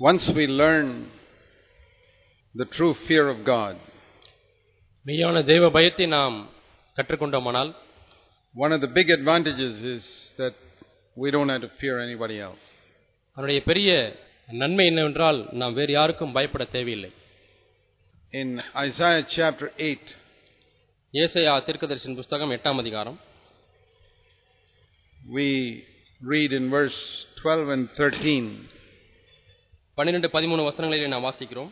Once we learn the true fear of God, மெய்யான தேவ பயத்தை நாம் கற்றுக்கொண்டோமானால் one of the big advantages is that we don't have to fear anybody else. அதனுடைய பெரிய நன்மை என்னவென்றால் நாம் வேறு யாருக்கும் பயப்பட தேவையில்லை In Isaiah chapter 8, ஏசையா தீர்க்கதரிசன புஸ்தகம் எட்டாம் அதிகாரம் we read in verse 12 and 13. பன்னிரெண்டு பதிமூணு வசனங்களிலே நாம் வாசிக்கிறோம்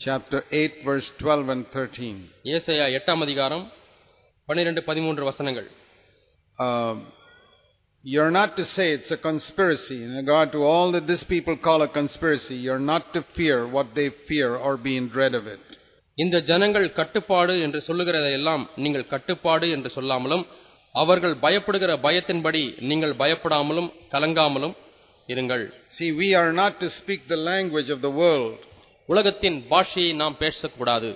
Chapter 8, verse 12 and 13. ஏசையா எட்டாம் அதிகாரம் பன்னிரெண்டு பதிமூன்று வசனங்கள் Um, you're not to say it's a conspiracy in regard to all that this people call a conspiracy. You're not to fear what they fear or be in dread of it. இந்த ஜனங்கள் கட்டுப்பாடு என்று சொல்லுகிறதையெல்லாம் நீங்கள் கட்டுப்பாடு என்று சொல்லாமலும் அவர்கள் பயப்படுகிற பயத்தின்படி நீங்கள் பயப்படாமலும் கலங்காமலும் இருங்கள் See, we are not to speak the language of the world. உலகத்தின் பாஷையை நாம் பேசக்கூடாது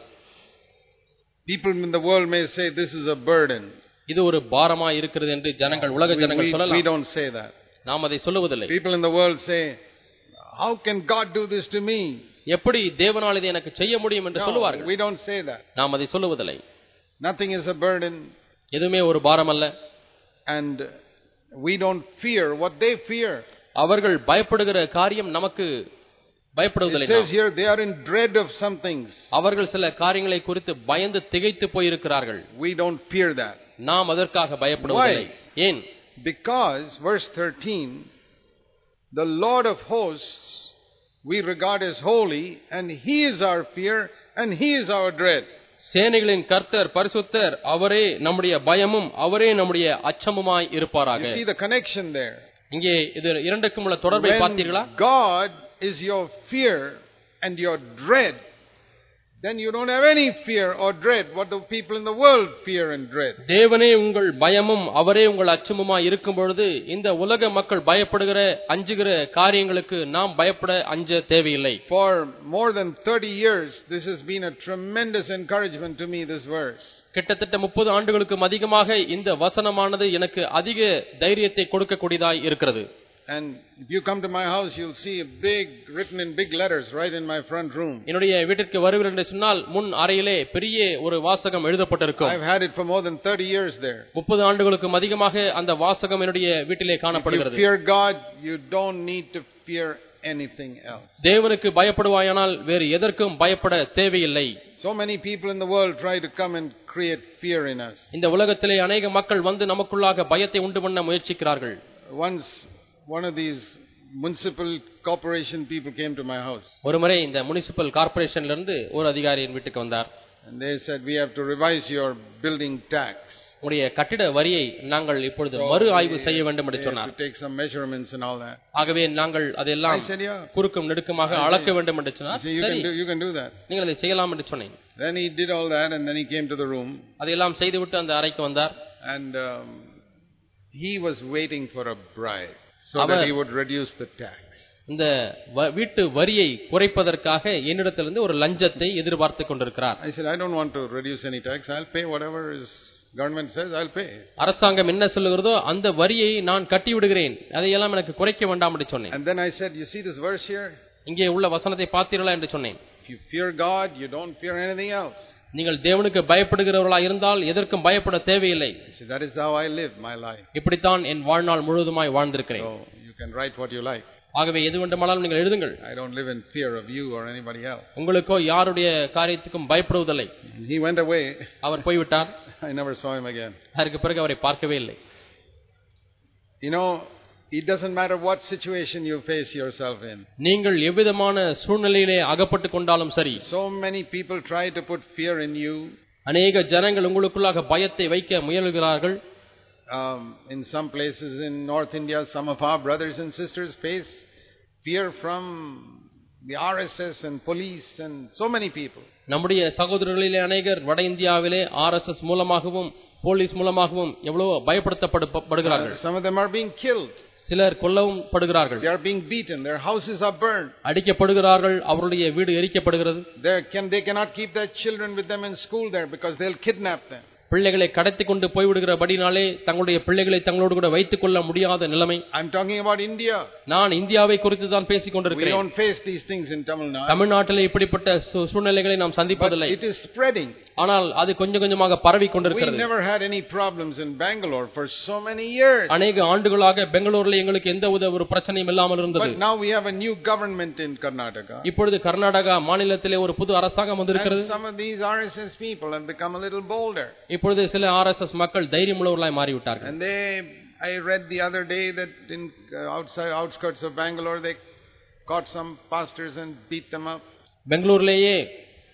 People in the world may say this is a burden. இது ஒரு பாரமா இருக்கிறது என்று ஜனங்கள் We, உலக we- ஜனங்கள் we சொல்லலாம் don't say that. நாம் அதை சொல்லுவதில்லை People in the world say, How can God do this to me? எப்படி தேவனால் இதை எனக்கு செய்ய முடியும் என்று No, சொல்லுவார்கள் we don't say that. நாம் அதை சொல்லுவதில்லை Nothing is a burden, எதுவுமே ஒரு பாரம் அல்ல and we don't fear what they fear. அவர்கள் பயப்படுகிற காரியம் நமக்கு It பயப்படுவதில்லை says நாம். here they are in dread of some things. அவர்கள் சில காரியங்களை குறித்து பயந்து திகைத்து போயிருக்கிறார்கள் We don't fear that. நாம் அதற்காக பயப்படுவதில்லை ஏன் Because, verse 13, the Lord of hosts we regard as holy, and He is our fear, and He is our dread. சேனைகளின் கர்த்தர் பரிசுத்தர் அவரே நம்முடைய பயமும் அவரே நம்முடைய அச்சமுமாய் You இருப்பாராக see the connection there. இங்கே இது இரண்டுக்கும் உள்ள தொடர்பை பார்த்தீர்களா When God is your fear and your dread, then you don't have any fear or dread what the people in the world fear and dread. தேவனே உங்கள் பயமும் அவரே உங்கள் அச்சமுமாய் இருக்கும் பொழுது இந்த உலக மக்கள் பயப்படுகிற அஞ்சுகிற காரியங்களுக்கு நாம் பயப்பட அஞ்ச தேவையில்லை For more than 30 years, this has been a tremendous encouragement to me, this verse. கிட்டத்தட்ட முப்பது ஆண்டுகளுக்கும் அதிகமாக இந்த வசனமானது எனக்கு அதிக தைரியத்தை கொடுக்கக்கூடியதாய் இருக்கிறது And if you come to my house, you'll see a big, written in big letters right in my front room. என்னுடைய வீட்டிற்கு வருவீர்கள் என்று சொன்னால் முன் அறையிலே பெரிய ஒரு வாசகம் எழுதப்பட்டிருக்கும் I've had it for more than 30 years there. முப்பது ஆண்டுகளுக்கும் அதிகமாக அந்த வாசகம் என்னுடைய வீட்டிலே If you காணப்படுகிறது fear God, you don't need to fear anything else. தேவனுக்கு பயப்படுவாயானால் வேறு எதற்கும் பயப்பட தேவையில்லை So many people in the world try to come and create fear in us. இந்த உலகத்திலே அநேக மக்கள் வந்து நமக்குள்ளாக பயத்தை உண்டு பண்ண முயற்சிக்கிறார்கள் Once one of these municipal corporation people came to my house ஒருமுறை இந்த முனிசிபல் கார்ப்பரேஷன்ல இருந்து ஒரு அதிகாரி என் வீட்டுக்கு வந்தார் and they said, We have to revise your building tax. உடைய கட்டிட வரியை நாங்கள் இப்பொழுது மறு ஆய்வு செய்ய வேண்டும் என்று They have சொன்னார் to take some measurements and all that. ஆகவே நாங்கள் I அதெல்லாம் said, Yeah. குறுக்கும் நெடுக்குமாக அளக்க வேண்டும் என்று I சொன்னார் said, you, சரி can do, you can do that. நீங்கள் அதை செய்யலாம் என்று சொன்னேன் Then he did all that and then he came to the room அதையெல்லாம் செய்துவிட்டு அந்த அறைக்கு வந்தார் and um, he was waiting for a bribe So our- that he would reduce the tax. இந்த வீட்டு வரியை குறைப்பதற்காக என்னிடத்திலிருந்து ஒரு லஞ்சத்தை எதிர்பார்த்து கொண்டிருக்கிறார் I said, I don't want to reduce any tax. I'll pay whatever is government says, I'll pay. அரசாங்கம் என்ன சொல்லுகிறதோ அந்த வரியை நான் கட்டி விடுகிறேன் அதையெல்லாம் எனக்கு குறைக்க வேண்டாம் என்று சொன்னேன் And then I said, You see this verse here? இங்கே உள்ள வசனத்தை பார்த்தீர்களா என்று சொன்னேன் If you fear God, you don't fear anything else. நீங்கள் தேவனுக்கு பயப்படுகிறவர்களா இருந்தால் எதற்கும் பயப்பட தேவையில்லை That is how I live my life. இப்படித்தான் என் வாழ்நாள் முழுவதுமாய் வாழ்ந்திருக்கிறேன் So you can write what you like. ஆகவே எது வேண்டுமானாலும் நீங்கள் எழுதுங்கள் I don't live in fear of you or anybody else. உங்களுக்கோ யாருடைய காரியத்துக்கும் பயப்படுவதில்லை He went away. அவர் போய்விட்டார் I never saw him again. அதற்கு பிறகு அவரை பார்க்கவே இல்லை You know, it doesn't matter what situation you face yourself in. நீங்கள் எவ்விதமான சூழ்நிலையிலே அகப்பட்டு கொண்டாலும் சரி So many people try to put fear in you. அநேக ஜனங்கள் உங்களுக்குள்ளாக பயத்தை வைக்க முயல்கிறார்கள் Um, in some places in North India, some of our brothers and sisters face fear from the RSS and police and so many people. நம்முடைய சகோதரர்களிலே அநேகர் வட இந்தியாவிலே RSS மூலமாகவும் police மூலமாகவும் எவ்வளவோ பயப்படுத்தப்படுகிறார்கள் Some of them are being killed. சிலர் கொல்லவும் படுகிறார்கள் They are being beaten. Their houses are burned. அடிக்கப்படுகிறார்கள் அவருடைய வீடு எரிக்கப்படுகிறது They can they cannot keep their children with them in school there because they'll kidnap them. பிள்ளைகளை கடத்தி கொண்டு போய்விடுகிறபடினாலே தங்களுடைய பிள்ளைகளை தங்களோடு கூட வைத்துக் கொள்ள முடியாத நிலைமை I'm talking about India. நான் இந்தியாவை குறித்து தான் பேசிக் We கொண்டிருக்கிறேன் don't face these things in Tamil Nadu. தமிழ்நாட்டிலே இப்படிப்பட்ட சூ- சூழ்நிலைகளை நாம் But சந்திப்பதில்லை it is spreading. ஆனால் அது கொஞ்சம் கொஞ்சமாக பரவி We கொண்டிருக்கிறது never had any problems in Bangalore for so many years. அநேக ஆண்டுகளாக பெங்களூர்ல எங்களுக்கு எந்த வித ஒரு பிரச்சனையும் இல்லாமல் இருந்தது But now we have a new government in Karnataka. இப்பொழுது கர்நாடகா மாநிலத்திலே ஒரு புது அரசாங்கம் And வந்திருக்கிறது some of these RSS people have become a little bolder. இப்பொழுது சில ஆர்எஸ்எஸ் மக்கள் தைரியமுள்ளவர்களாய் மாறிவிட்டார்கள் And they, I read the other day that in uh, outside outskirts of Bangalore they caught some pastors and beat them up. பெங்களூரிலேயே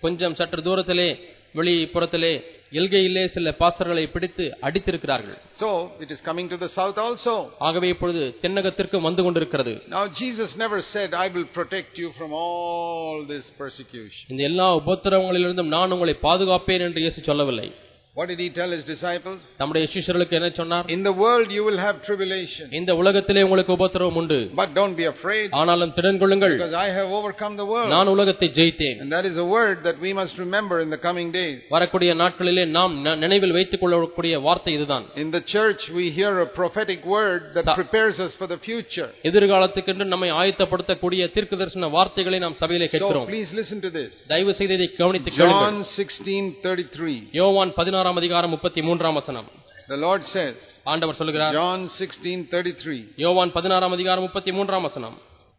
கொஞ்சம் சற்று தூரத்திலே வெளிப்புறத்திலே எல்கையிலே சில பாசர்களை பிடித்து அடித்திருக்கிறார்கள் So it is coming to the south also. ஆகவே இப்பொழுது தென்னகத்திற்கு வந்து கொண்டிருக்கிறது Now Jesus never said, I will protect you from all this persecution. இந்த எல்லா உபத்திரவங்களிலிருந்தும் நான் உங்களை பாதுகாப்பேன் என்று இயேசு சொல்லவில்லை What did he tell his disciples? நம்முடைய சிஷ்யர்களுக்கு என்ன சொன்னார் In the world you will have tribulation. இந்த உலகத்திலே உங்களுக்கு உபத்திரவம் உண்டு But don't be afraid ஆனாலும் திடன் கொள்ளுங்கள் because I have overcome the world. நான் உலகத்தை ஜெயித்தேன் And that is a word that we must remember in the coming days. வரக்கூடிய நாட்களிலே நாம் ந- நினைவில் வைத்துக் கொள்ளக்கூடிய வார்த்தை இதுதான் In the church we hear a prophetic word that Sa- prepares us for the future. எதிர்காலத்துக்கென்று நம்மை ஆயத்தப்படுத்தக்கூடிய தீர்க்க தரிசன வார்த்தைகளை நாம் சபையிலே So கேட்கிறோம் please listen to this. தயவு செய்து இதை கவனித்துக் கேளுங்கள் John 16:33. யோவான் பதினாறாம் அதிகாரம் முப்பத்தி மூன்றாம் வசனம் The Lord says, ஆண்டவர் சொல்லுகிறார் John 16:33. யோவான் பதினாறாம் அதிகாரம் முப்பத்தி மூன்றாம் வசனம்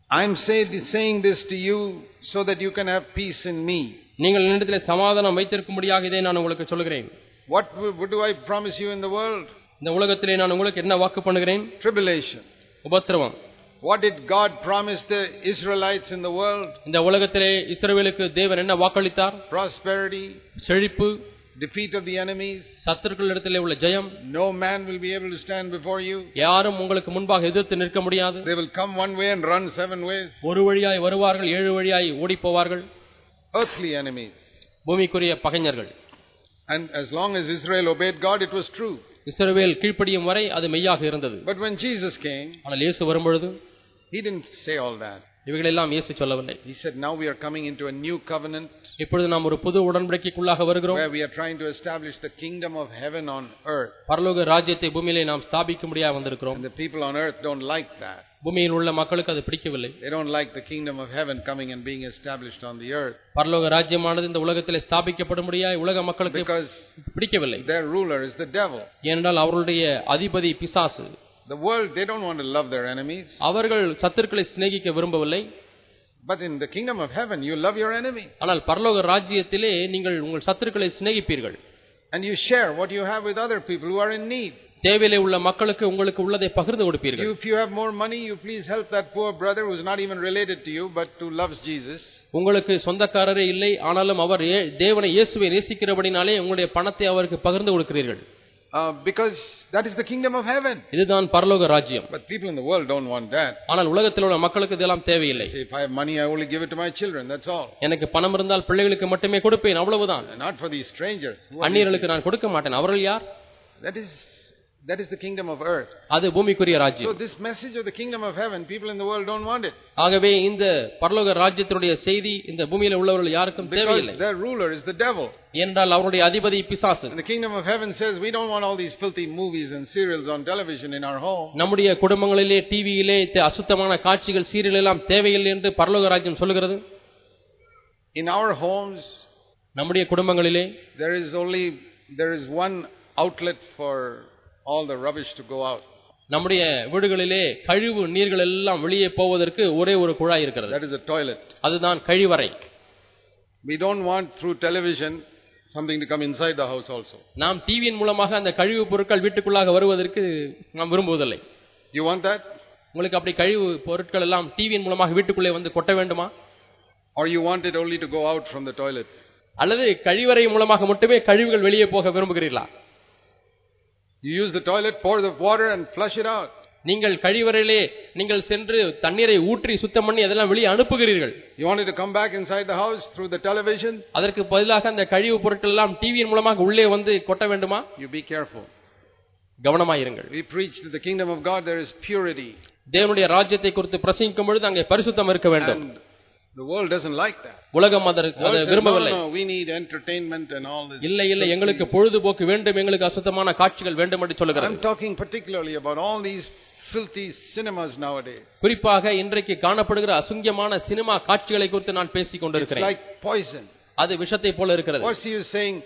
I'm say- saying this to you so that you can have peace in me. நீங்கள் என்னிடத்திலே சமாதானம் வைத்திருக்கும்படியாக இதை நான் உங்களுக்கு சொல்லுகிறேன் What, will- what do I promise you in the world? இந்த உலகத்திலே நான் உங்களுக்கு என்ன வாக்கு பண்ணுகிறேன் Tribulation. உபத்திரவம் What did God promise the Israelites in the world? இந்த உலகத்திலே இஸ்ரவேலுக்கு தேவன் என்ன வாக்களித்தார் Prosperity, செழிப்பு defeat of the enemies. சத்துருக்களிடத்திலே உள்ள ஜெயம் No man will be able to stand before you. யாரும் உங்களுக்கு முன்பாக எதிர்த்து நிற்க முடியாது They will come one way and run seven ways. ஒரு வழியாய் வருவார்கள் ஏழு வழியாய் ஓடிப் போவார்கள் Earthly enemies. பூமிக்குரிய பகைஞர்கள் And as long as Israel obeyed God, it was true. இஸ்ரவேல் கீழ்ப்படியும் வரை அது மெய்யாக இருந்தது But when Jesus came, ஆனால் இயேசு வரும்பொழுது he didn't say all that. இவைகளெல்லாம் இயேசு சொல்லவில்லை He said, Now we are coming into a new covenant இப்பொழுது நாம் ஒரு புது உடன்படிக்கைக்குள்ளாக வருகிறோம் where we are trying to establish the kingdom of heaven on earth. பரலோக ராஜ்யத்தை பூமியிலே நாம் ஸ்தாபிக்கும்படியாக வந்திருக்கிறோம் And the people on earth don't like that. பூமியில் உள்ள மக்களுக்கு அது பிடிக்கவில்லை They don't like the kingdom of heaven coming and being established on the earth பரலோக ராஜ்யமானது இந்த உலகத்திலே ஸ்தாபிக்கப்படும்படியாக உலக மக்களுக்கு because பிடிக்கவில்லை their ruler is the devil. ஏனென்றால் அவர்களுடைய அதிபதி பிசாசு The world, they don't want to love their enemies. அவர்கள் சத்துருக்களை சிநேகிக்க விரும்பவில்லை But in the kingdom of heaven, you love your enemy. ஆனால் பரலோக ராஜ்யத்திலே நீங்கள் உங்கள் சத்துருக்களை சிநேகிப்பீர்கள் And you share what you have with other people who are in need. தேவையிலே உள்ள மக்களுக்கு உங்களுக்கு உள்ளதை பகிர்ந்து கொடுப்பீர்கள் You, if you have more money, you please help that poor brother who's not even related to you, but who loves Jesus. உங்களுக்கு சொந்தக்காரரே இல்லை ஆனாலும் அவர் ஏ- தேவனை இயேசுவை நேசிக்கிறபடினாலே உங்களுடைய பணத்தை அவருக்கு பகிர்ந்து கொடுக்கிறீர்கள் Uh, because that is the kingdom of heaven. இதுதான் பரலோக ராஜ்யம் But people in the world don't want that. ஆனால் உலகத்தில் உள்ள மக்களுக்கு இதெல்லாம் தேவையில்லை Say, if I have money, I only give it to my children. That's all. எனக்கு பணம் இருந்தால் பிள்ளைகளுக்கு மட்டுமே கொடுப்பேன் அவ்வளவுதான் And not for these strangers. Who are அந்நியர்களுக்கு நான் கொடுக்க மாட்டேன் அவர்கள் யார் these? That is, that is the kingdom of earth. அது பூமிக்குரிய So ராஜ்யம் this message of the kingdom of heaven, people in the world don't want it. ஆகவே இந்த பரலோக ராஜ்யத்தினுடைய செய்தி இந்த பூமியில உள்ளவர்கள் யாருக்கும் Because தேவையில்லை their ruler is the devil. என்றால் அவருடைய அதிபதி பிசாசு And the kingdom of heaven says, we don't want all these filthy movies and serials on television in our home. நம்முடைய குடும்பங்களிலே டிவியிலே அசுத்தமான காட்சிகள் சீரியல் எல்லாம் தேவையில்லை என்று பரலோக ராஜ்யம் சொல்லுகிறது In our homes, நம்முடைய குடும்பங்களிலே there is only, there is one outlet for all the rubbish to go out. நம்முடைய வீடுகளிலே கழிவு நீர்கள் எல்லாம் வெளியே போவதற்கு ஒரே ஒரு குழாய் இருக்கிறது That is a toilet. அதுதான் கழிவறை We don't want through television something to come inside the house also. நாம் டிவியின் மூலமாக அந்த கழிவு பொருட்கள் வீட்டுக்குள்ளாக வருவதற்கு நாம் விரும்புவதில்லை You want that? உங்களுக்கு அப்படி கழிவு பொருட்கள் எல்லாம் டிவியின் மூலமாக வீட்டுக்குள்ளே வந்து கொட்ட வேண்டுமா Or you want it only to go out from the toilet? அல்லது கழிவறை மூலமாக மட்டுமே கழிவுகள் வெளியே போக விரும்புகிறீர்களா You use the toilet, pour the water and flush it out. நீங்கள் கழிவறையிலே நீங்கள் சென்று தண்ணீரை ஊற்றி சுத்தம் பண்ணி அதெல்லாம் வெளியே அனுப்புகிறீர்கள் You want it to come back inside the house through the television? அதற்கு பதிலாக அந்த கழிவு பொருட்கள் எல்லாம் டிவியின் மூலமாக உள்ளே வந்து கொட்ட வேண்டுமா You be careful. கவனமாயிருங்கள் We preach that the kingdom of God there is purity. தேவனுடைய ராஜ்யத்தை குறித்து பிரசங்கிக்கும் பொழுது அங்கே பரிசுத்தம் இருக்க வேண்டும் And The world doesn't like that. உலகம் அதற்கு The அதை world says, no, விரும்பவில்லை no, we need entertainment and all this. இல்லை இல்லை எங்களுக்கு பொழுதுபோக்கு வேண்டும் எங்களுக்கு அசுத்தமான காட்சிகள் வேண்டும் என்று சொல்லுகிறது I'm talking particularly about all these filthy cinemas nowadays. குறிப்பாக இன்றைக்கு காணப்படுகிற அசுங்கியமான சினிமா காட்சிகளை குறித்து நான் பேசிக் It's கொண்டிருக்கிறேன் like poison. அது விஷத்தை போல இருக்கிறது What's he saying?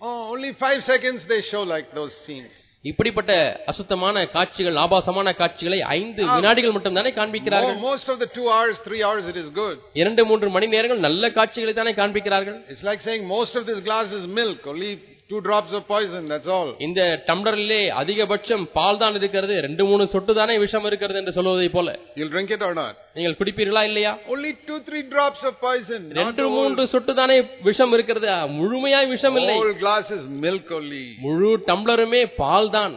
Oh, only five seconds they show like those scenes. இப்படிப்பட்ட அசுத்தமான காட்சிகள் ஆபாசமான காட்சிகளை ஐந்து வினாடிகள் மட்டும் தானே Mo- காண்பிக்கிறார்கள் most of the two hours, three hours, it is good. இரண்டு மூன்று மணி நேரங்கள் நல்ல காட்சிகளை தானே காண்பிக்கிறார்கள் It's like saying most of this glass is milk, only two drops of poison, that's all. இந்த டம்ளரிலே அதிகபட்சம் பால் தான் இருக்கிறது ரெண்டு மூணு சொட்டு தானே விஷம் இருக்கிறது என்று சொல்வதை போல You'll drink it or not? நீங்கள் குடிப்பீர்களா இல்லையா Only two, three drops of poison. Not ரெண்டு மூன்று சொட்டு தானே விஷம் இருக்கிறது முழுமையாய் விஷம் இல்லை whole glass is milk only. முழு டம்ளருமே பால் தான்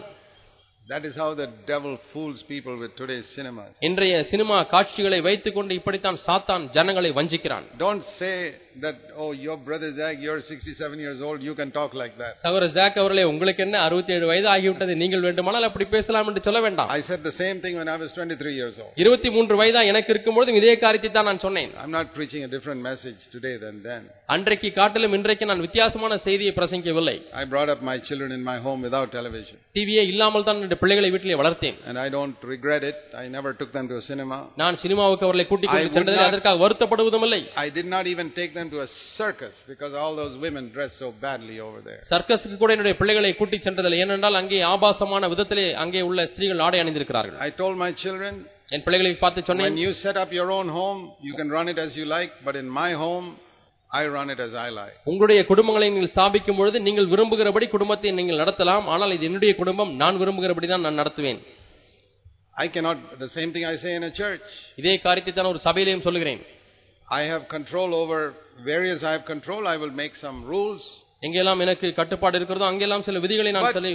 That is how the devil fools people with today's cinemas. இன்றைய சினிமா காட்சிகளை வைத்துக்கொண்டு இப்படித்தான் சாத்தான் ஜனங்களை வஞ்சிக்கிறான். Don't say that oh your brother Zac you're 67 years old you can talk like that. சகோதர ஜாக் அவர்களே உங்களுக்கு என்ன 67 வயது ஆகிவிட்டது நீங்கள் வேண்டுமானால் அப்படி பேசலாம் என்று சொல்ல வேண்டாம். I said the same thing when I was 23 years old. 23 வயதா எனக்கு இருக்கும்போது இதே காரியத்தை தான் நான் சொன்னேன். I'm not preaching a different message today than then. அன்றைக்கு காட்டிலும் இன்றைக்கு நான் வித்தியாசமான செய்தியை பிரசங்கிக்கவில்லை. I brought up my children in my home without television. டிவியே இல்லாமல் தான் பிள்ளைகளை வீட்டிலே வளர்த்தேன் And I don't regret it. I never took them to a cinema. நான் சினிமாவுக்கு அவர்களை கூட்டிக் I கொண்டு would சென்றதில் not- அதற்காக வருத்தப்படுவதும் இல்லை I did not even take them to a circus because all those women dress so badly over there. சர்க்கஸுக்கு கூட என்னுடைய பிள்ளைகளை கூட்டிச் சென்றதில்லை ஏனென்றால் அங்கே ஆபாசமான விதத்திலே அங்கே உள்ள ஸ்திரீகள் ஆடை அணிந்திருக்கிறார்கள் I told my children, என் பிள்ளைகளை பார்த்து when சொன்னேன் you set up your own home, you can run it as you like, but in my home, I run it as I like. உங்களுடைய குடும்பங்களை நீங்கள் ஸ்தாபிக்கும் பொழுது நீங்கள் விரும்புகிறபடி குடும்பத்தை நீங்கள் நடத்தலாம் ஆனால் இது என்னுடைய குடும்பம் நான் விரும்புகிறபடி தான் நான் நடத்துவேன் I cannot, the same thing I say in a church. இதே காரியத்தை தான் ஒரு சபையிலையும் சொல்லுகிறேன் I have control over various I have control. I will make some rules. எங்கெல்லாம் எனக்கு கட்டுப்பாடு இருக்கிறதோ அங்கெல்லாம் சில விதிகளை நான் சொல்லி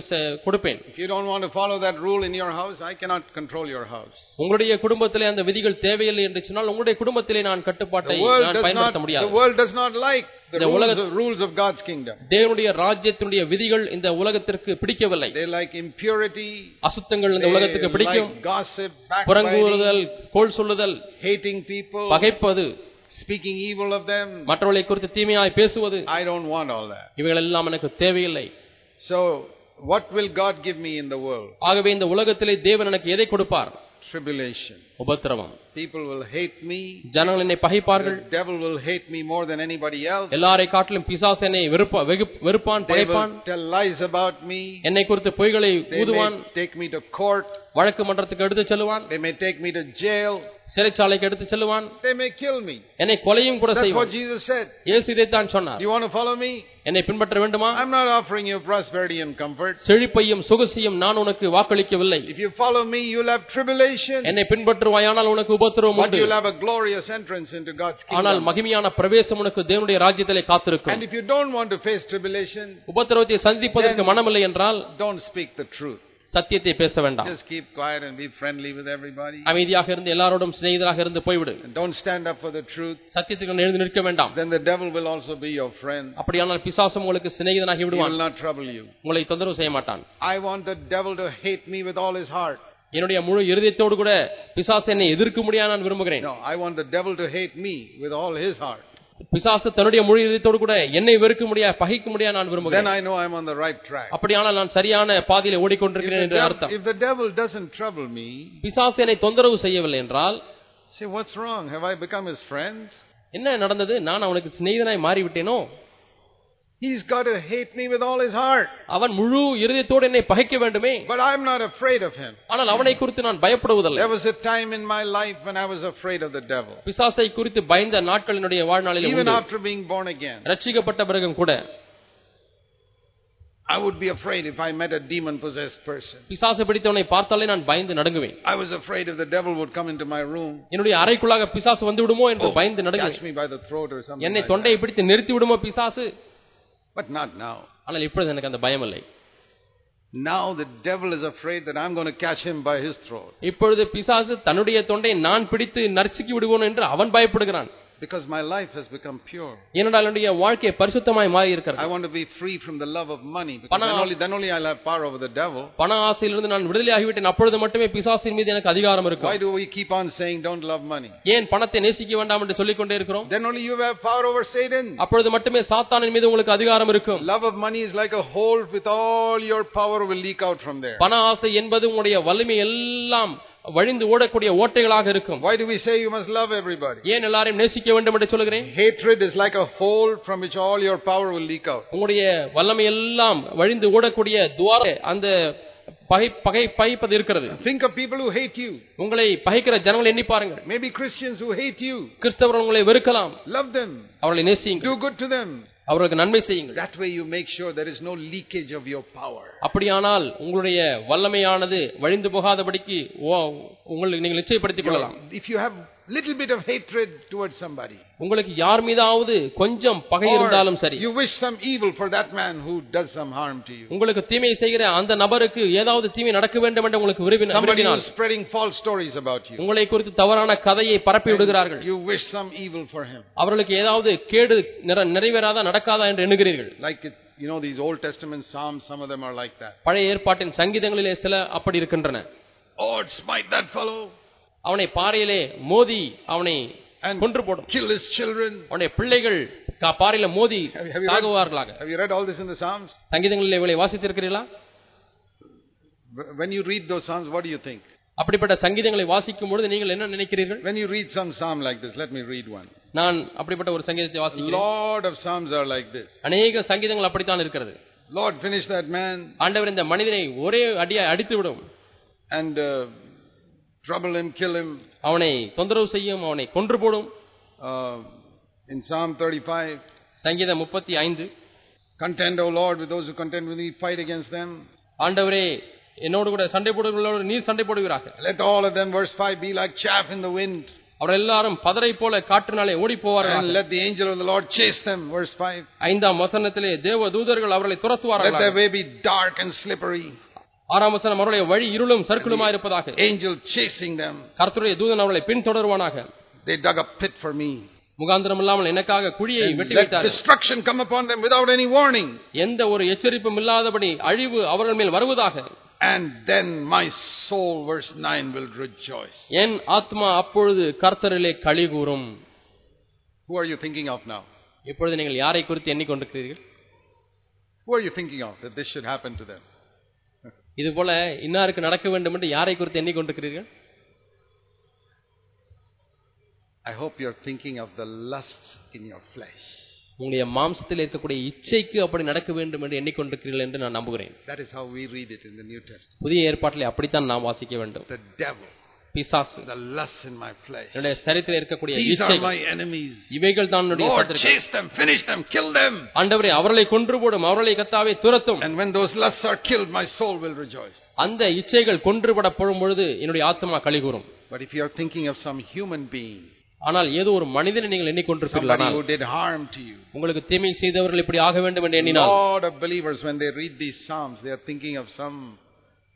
கொடுப்பேன் If you don't want to follow that rule in your house, I cannot control your house. உங்களுடைய குடும்பத்திலே அந்த விதிகள் தேவையில்லை என்று சொன்னால் உங்களுடைய குடும்பத்திலே நான் கட்டுப்பாட்டை The நான் பயன்படுத்த the முடியாது world does not like the The rules of, rules of God's kingdom. தேவனுடைய ராஜ்யத்தினுடைய விதிகள் இந்த உலகத்திற்கு பிடிக்கவில்லை They like impurity. அசுத்தங்கள் இந்த உலகத்துக்கு பிடிக்கும் gossip, புறங்கூறுதல் கோல் சொல்லுதல் hating people, பகைப்பது speaking evil of them. மற்றவர்களை குறித்து தீமையாய் பேசுவது I don't want all that. இவைகள் எல்லாம் எனக்கு தேவையில்லை So, what will God give me in the world? ஆகவே இந்த உலகத்திலே தேவன் எனக்கு எதை கொடுப்பார் Tribulation. உபத்திரவம் People will hate me. ஜனங்கள் என்னை பகைப்பார்கள் The devil will hate me more than anybody else. எல்லாரை காட்டிலும் பிசாசு என்னை வெறுப்பா- வெறுப்பான் பகைப்பான் tell lies about me. என்னை குறித்து பொய்களை ஊதுவான் take me to court. வழக்கு மன்றத்துக்கு எடுத்து செல்லுவான் They may take me to jail. சிறைச்சாலைக்கு எடுத்து செல்லுவான் They may kill me. என்னை கொலையும் கூட That's what செய்வான் Jesus said. இயேசு இதைத்தான் சொன்னார் You want to follow me? என்னை பின்பற்ற வேண்டுமா I'm not offering you prosperity and comfort. செழிப்பையும் சொகுசையும் நான் உனக்கு வாக்களிக்கவில்லை If you follow me, you'll have tribulation, என்னை பின்பற்றுவாயானால் உனக்கு உபத்திரவம் but உண்டு you'll have a glorious entrance into God's ஆனால் kingdom. மகிமையான பிரவேசம் உனக்கு தேவனுடைய ராஜ்யத்திலே காத்திருக்கும் And if you don't want to face tribulation, உபத்திரவத்தை சந்திப்பதற்கு மனமில்லை என்றால் don't speak the truth. சத்தியத்தை பேச வேண்டாம் Just keep quiet and be friendly with everybody. அமைதியாக இருந்து எல்லாரோடும் சிநேகிதராக இருந்து போய்விடு And don't stand up for the truth. சத்தியத்துக்கு எழுந்து நிற்க வேண்டாம் Then the devil will also be your friend. அப்படியானால் பிசாசம் உங்களுக்கு சிநேகிதனாகி He விடுவான் will not trouble you. உங்களை தொந்தரவு செய்ய மாட்டான் I want the devil to hate me with all his heart. என்னுடைய முழு இருதயத்தோடு கூட பிசாசு என்னை எதிர்க்க முடியாது நான் விரும்புகிறேன் No, I want the devil to hate me with all his heart. பிசாசு தன்னுடைய முழு இதயத்தோடு கூட என்னை வெறுக்க முடியாது பகைக்க முடியாது நான் Then விரும்புகிறேன் I know I'm on the right track. அப்படியானால் நான் சரியான பாதையில ஓடிக்கொண்டிருக்கிறேன் என்று அர்த்தம் if the devil doesn't trouble me, பிசாசு என்னை தொந்தரவு செய்யவில்லை என்றால் say, what's wrong? Have I become his friend? என்ன நடந்தது நான் அவனுக்கு சிநேகிதனாய் மாறிவிட்டேனோ He's got to hate me with all his heart. அவன் முழு இருதயத்தோடு என்னை பகைக்க வேண்டுமே But I'm not afraid of him. ஆனால் அவனை குறித்து நான் பயப்படுவதில்லை There was a time in my life when I was afraid of the devil. பிசாசை குறித்து பயந்த நாட்கள் என்னுடைய வாழ்நாளில் Even உண்டு. after being born again. ரட்சிக்கப்பட்ட பிறகும் கூட I would be afraid if I met a demon possessed person. பிசாசு பிடித்தவனை பார்த்தாலே நான் பயந்து நடுங்குவேன் I was afraid if the devil would come into my room, என்னுடைய அறைக்குள்ளாக பிசாசு வந்து விடுமோ என்று பயந்து catch நடுங்குவேன் me by the throat or something. என்னை Like தொண்டையை that. பிடித்து நிறுத்தி விடுமோ பிசாசு But not now. ஆனால் இப்பொழுது எனக்கு அந்த பயம் இல்லை Now the devil is afraid that I'm going to catch him by his throat. இப்பொழுது பிசாசு தன்னுடைய தொண்டை நான் பிடித்து நறுச்சுக்கி விடுவோம் என்று அவன் பயப்படுகிறான் Because my life has become pure. ஏனென்றால் என்னுடைய வாழ்க்கை பரிசுத்தமாய் மாறி I இருக்கிறது want to be free from the love of money. Because Pana- then only, then only I'll have power over the devil. பண ஆசையிலிருந்து நான் விடுதலையாகிவிட்டேன் அப்பொழுது மட்டுமே பிசாசின் மீது எனக்கு அதிகாரம் Why இருக்கும் do we keep on saying don't love money? ஏன் பணத்தை நேசிக்க வேண்டாம் என்று சொல்லிக் கொண்டே இருக்கிறோம் Then only you have power over Satan. அப்பொழுது மட்டுமே சாத்தானின் மீது உங்களுக்கு அதிகாரம் இருக்கும் Love of money is like a hole with all your power will leak out from there. பண ஆசை என்பது உங்களுடைய வலிமை எல்லாம் வழிந்து ஓடக்கூடிய ஓட்டைகளாக இருக்கும் Why do we say you must love everybody? ஏன் எல்லாரையும் நேசிக்க வேண்டும் என்று சொல்கிறேன் Hatred is like a hole from which all your power will leak out. உங்களுடைய வல்லமை எல்லாம் வழிந்து ஓடக்கூடிய துவார அந்த பகை பகை பகைப்பது இருக்கிறது Think of people who hate you. உங்களை பகைக்கிற ஜனங்களை எண்ணி பாருங்கள் Maybe Christians who hate you. கிறிஸ்தவர்கள் உங்களை வெறுக்கலாம் Love them. அவர்களை நேசியுங்கள் Do good to them. அவர்களுக்கு நன்மை செய்யுங்கள் That way you make sure there is no leakage of your power. அப்படியானால் உங்களுடைய வல்லமையானது வழிந்து போகாதபடிக்கு உங்களுக்கு நீங்கள் நிச்சயப்படுத்திக் கொள்ளலாம் If you have little bit of hatred towards somebody, உங்களுக்கு யார் மீதாவது கொஞ்சம் பகை இருந்தாலும் சரி you wish some evil for that man who does some harm to you. உங்களுக்கு தீமை செய்கிற அந்த நபருக்கு ஏதாவது தீமை நடக்க வேண்டும் என்று உங்களுக்கு விரும்பின- Somebody who விரும்பினால் is spreading false stories about you. உங்களை குறித்து தவறான கதையை பரப்பி விடுகிறார்கள் You wish some evil for him. அவர்களுக்கு ஏதாவது கேடு நிற- நிறைவேறாதா நடக்காதா என்று எண்ணுகிறீர்கள் Like it, you know, these Old Testament Psalms, some of them are like that. பழைய ஏற்பாட்டின் சங்கீதங்களிலே சில அப்படி இருக்கின்றன Lord, smite that fellow அவனை பாறையிலே மோதி அவனை கொன்று போடும் kill his children. அவனுடைய பிள்ளைகள் பாறையில மோதி சாகுவார்களாக Have you read all this in the Psalms? சங்கீதங்களிலே இவளை வாசித்திருக்கிறீர்களா Wh- When you read those Psalms, what do you think? அப்படிப்பட்ட சங்கீதங்களை வாசிக்கும் பொழுது நீங்கள் என்ன நினைக்கிறீர்கள் When you read some Psalm like this, let me read one. நான் அப்படிப்பட்ட ஒரு சங்கீதத்தை வாசிக்கிறேன் lot of Psalms are like this. அநேக சங்கீதங்கள் அப்படித்தான் இருக்கிறது Lord, finish that man ஆண்டவர் இந்த மனிதனை ஒரே அடியா அடித்து விடும் and uh, trouble him, kill him. அவனை தொந்தரவு செய்யும் அவனை கொன்று போடும் Uh, in Psalm 35, சங்கீதம் முப்பத்தி ஐந்து contend, O Lord, with those who contend with me, fight against them. ஆண்டவரே என்னோடு கூட சண்டை போடுகிறவர்களோடு நீர் சண்டை போடுவீராக Let all of them, verse 5, be like chaff in the wind. அவர் எல்லாரும் பதரை போல காற்றினாலே ஓடி And போவார்கள் let the angel of the Lord chase them, verse 5. ஐந்தாம் வசனத்திலே தேவ தூதர்கள் அவர்களை Let துரத்துவார்கள் their way be dark and slippery. ஆறாம் வசனம் அவருடைய வழி இருளும் சர்க்குலுமா இருப்பதாக Angel chasing them. கர்த்தருடைய தூதன் அவர்களை பின்தொடருவானாக They dug a pit for me. முகாந்திரம் இல்லாமல் எனக்காக குழியை And வெட்டி let வைத்தார் destruction come upon them without any warning. எந்த ஒரு எச்சரிப்பும் இல்லாதபடி அழிவு அவர்கள் மேல் வருவதாக And then my soul, verse 9, will rejoice. என் ஆத்மா அப்பொழுது கர்த்தரிலே களி கூறும் Who are you thinking of now? இப்பொழுது நீங்கள் யாரை குறித்து எண்ணிக்கொண்டிருக்கிறீர்கள் Who are you thinking of that this should happen to them? இது போல இன்னாருக்கு நடக்க வேண்டும் என்று யாரை குறித்து எண்ணிக்கொண்டிருக்கிறீர்கள் I hope you're thinking of the lusts in your flesh. உங்களுடைய மாம்சத்தில் இருக்கக்கூடிய இச்சைக்கு அப்படி நடக்க வேண்டும் என்று எண்ணிக்கொண்டிருக்கிறீர்கள் என்று நான் நம்புகிறேன் That is how we read it in the New Testament. புதிய ஏற்பாட்டிலே அப்படித்தான் நாம் வாசிக்க வேண்டும் The devil, பிசாசு the lusts in my flesh. என்னுடைய சரித்தில இருக்கக்கூடிய These are இச்சைகள் my enemies. இவைகள் தான் என்னுடைய Lord, சத்துருக்கள். chase them, finish them, kill them. ஆண்டவரே அவர்களை கொன்று போடும் அவர்களை கத்தாவே துரத்தும் And when those lusts are killed, my soul will rejoice. அந்த இச்சைகள் கொன்றுபடப்படும் பொழுது என்னுடைய ஆத்மா களி கூறும் But if you're thinking of some human being, ஆனால் ஏதோ ஒரு மனிதனை நீங்கள் somebody எண்ணிக்கொண்டிருக்கிறீர்கள் who did harm to you, உங்களுக்கு தீமை செய்தவர்கள் இப்படி ஆக வேண்டும் என்று a எண்ணினால் lot of believers, when they read these Psalms, they are thinking of some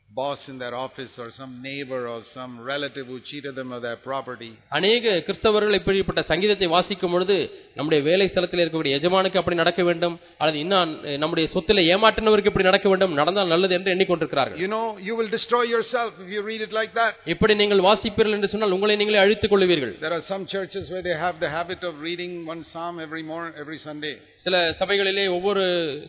boss in their office or some neighbor or some relative who cheated them of their property. அநேக கிறிஸ்தவர்கள் இப்படிப்பட்ட சங்கீதத்தை வாசிக்கும் பொழுது நம்முடைய வேலை ஸ்தலத்தில் இருக்கக்கூடிய எஜமானுக்கு அப்படி நடக்க வேண்டும் அல்லது இன்னும் நம்முடைய சொத்துல ஏமாற்றினவருக்கு இப்படி நடக்க வேண்டும் நடந்தால் நல்லது என்று எண்ணிக்கொண்டிருக்கிறார்கள் You know, you will destroy yourself if you read it like that. இப்படி நீங்கள் வாசிப்பீர்கள் என்று சொன்னால் உங்களை நீங்களே அழித்துக் கொள்வீர்கள் There are some churches where they have the habit of reading one psalm every morning, every Sunday. சில சபைகளிலே ஒவ்வொரு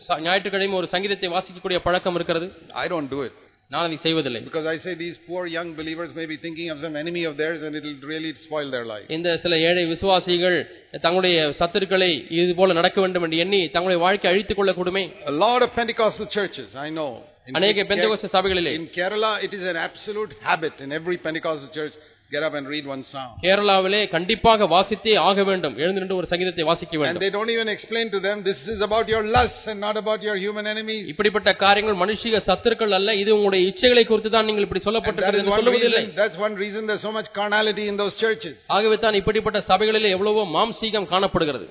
ச- ஞாயிற்றுக்கிழமையும் ஒரு சங்கீதத்தை வாசிக்கக்கூடிய பழக்கம் இருக்கிறது I don't do it. நான் அதை செய்வதில்லை Because I say these poor young believers may be thinking of some enemy of theirs and it will really spoil their life. இந்த சில ஏழை விசுவாசிகள் தங்களுடைய சத்துருக்களை இது போல நடக்க வேண்டும் என்று எண்ணி தங்களுடைய வாழ்க்கை அழித்துக் கொள்ளக்கூடுமே A lot of Pentecostal churches, I know. In, அநேக பெந்தகோஸ்த சபைகளிலே in Kerala, it is an absolute habit in every Pentecostal church get up and read one psalm. கேரளாவிலே கண்டிப்பாக வாசித்தே ஆக வேண்டும் எழுந்து நின்று ஒரு சங்கீதத்தை வாசிக்க And வேண்டும் they don't even explain to them this is about your lusts and not about your human enemies. இப்படிப்பட்ட காரியங்கள் மனுஷிக சத்துருக்கள் அல்ல இது உங்களுடைய இச்சைகளை குறித்து தான் நீங்கள் இப்படி And that சொல்லப்பட்டிருக்கிறது is என்று one சொல்லுவதில்லை reason, that's one reason there's so much carnality in those churches. ஆகவே தான் இப்படிப்பட்ட சபைகளிலே எவ்வளவோ மாம்சீகம் காணப்படுகிறது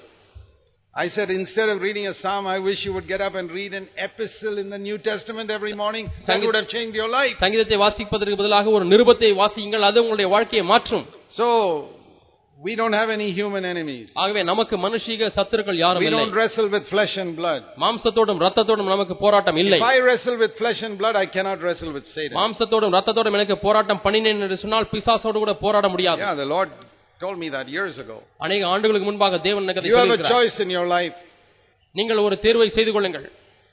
I said instead of reading a psalm, I wish you would get up and read an epistle in the New Testament every morning. That Sangit- would have changed your life. சங்கீதத்தை வாசிப்பதற்கு பதிலாக ஒரு நிருபத்தை வாசியுங்கள் அது உங்களுடைய வாழ்க்கையை மாற்றும் So, We don't have any human enemies. ஆகவே நமக்கு மனுஷீக சத்துருக்கள் யாரும் We இல்லை don't wrestle with flesh and blood. மாம்சத்தோடும் ரத்தத்தோடும் நமக்கு போராட்டம் இல்லை If I wrestle with flesh and blood, I cannot wrestle with Satan. மாம்சத்தோடும் ரத்தத்தோடும் எனக்கு போராட்டம் பண்ணினேன் என்று சொன்னால் பிசாசோடு கூட போராட முடியாது Yeah, the Lord told me that years ago. அநேக ஆண்டுகளுக்கு முன்பாக தேவன் எனக்கு அதை You have a சொல்லியிருக்கிறார். choice in your life. நீங்கள் ஒரு தேர்வை செய்து கொள்ளுங்கள்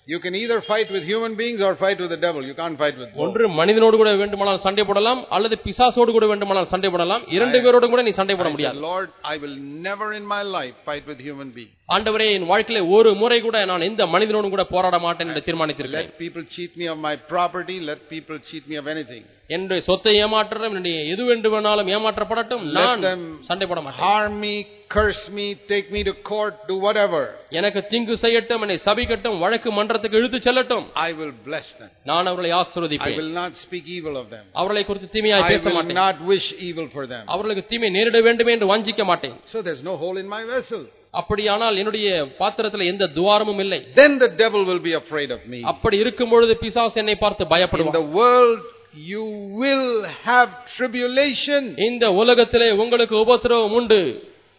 You can either fight with human beings or fight with the devil. You can't fight with both. ஒன்று மனிதனோடு கூட வேண்டுமானால் சண்டை போடலாம் அல்லது பிசாசோடு கூட வேண்டுமானால் சண்டை போடலாம் இரண்டு பேரோடும் கூட நீ சண்டை போட I said, முடியாது Lord, I will never in my life fight with human beings. ஆண்டவரே என் வாழ்க்கையில ஒரு முறை கூட நான் எந்த மனிதனோடும் கூட போராட மாட்டேன் என்று தீர்மானித்திருக்கிறேன் Let people cheat me of my property. Let people cheat me of anything. என்று சொத்தை ஏமாற்றம் என்னுடைய எது வேண்டும் வேணாலும் ஏமாற்றப்படட்டும் நான் சண்டை போட மாட்டேன் harm me, curse me, take me to court, do whatever. எனக்கு தீங்கு செய்யட்டும் என்னை சபிக்கட்டும் வழக்கு மன்றத்துக்கு இழுத்து செல்லட்டும் I will bless them. நான் அவர்களை I ஆசீர்வதிப்பேன் will not speak evil of them. அவர்களை குறித்து தீமையாய் I பேச will மாட்டேன் not wish evil for them. அவர்களுக்கு தீமை நேரிட வேண்டுமே என்று வாஞ்சிக்க மாட்டேன் So there's no hole in my vessel. அப்படியானால் என்னுடைய பாத்திரத்தில் எந்த துவாரமும் இல்லை Then the devil will be afraid of me. அப்படி இருக்கும் பொழுது பிசாசு என்னை பார்த்து In பயப்படுவான் the world, you will have tribulation, இந்த உலகத்திலே உங்களுக்கு உபத்திரவம் உண்டு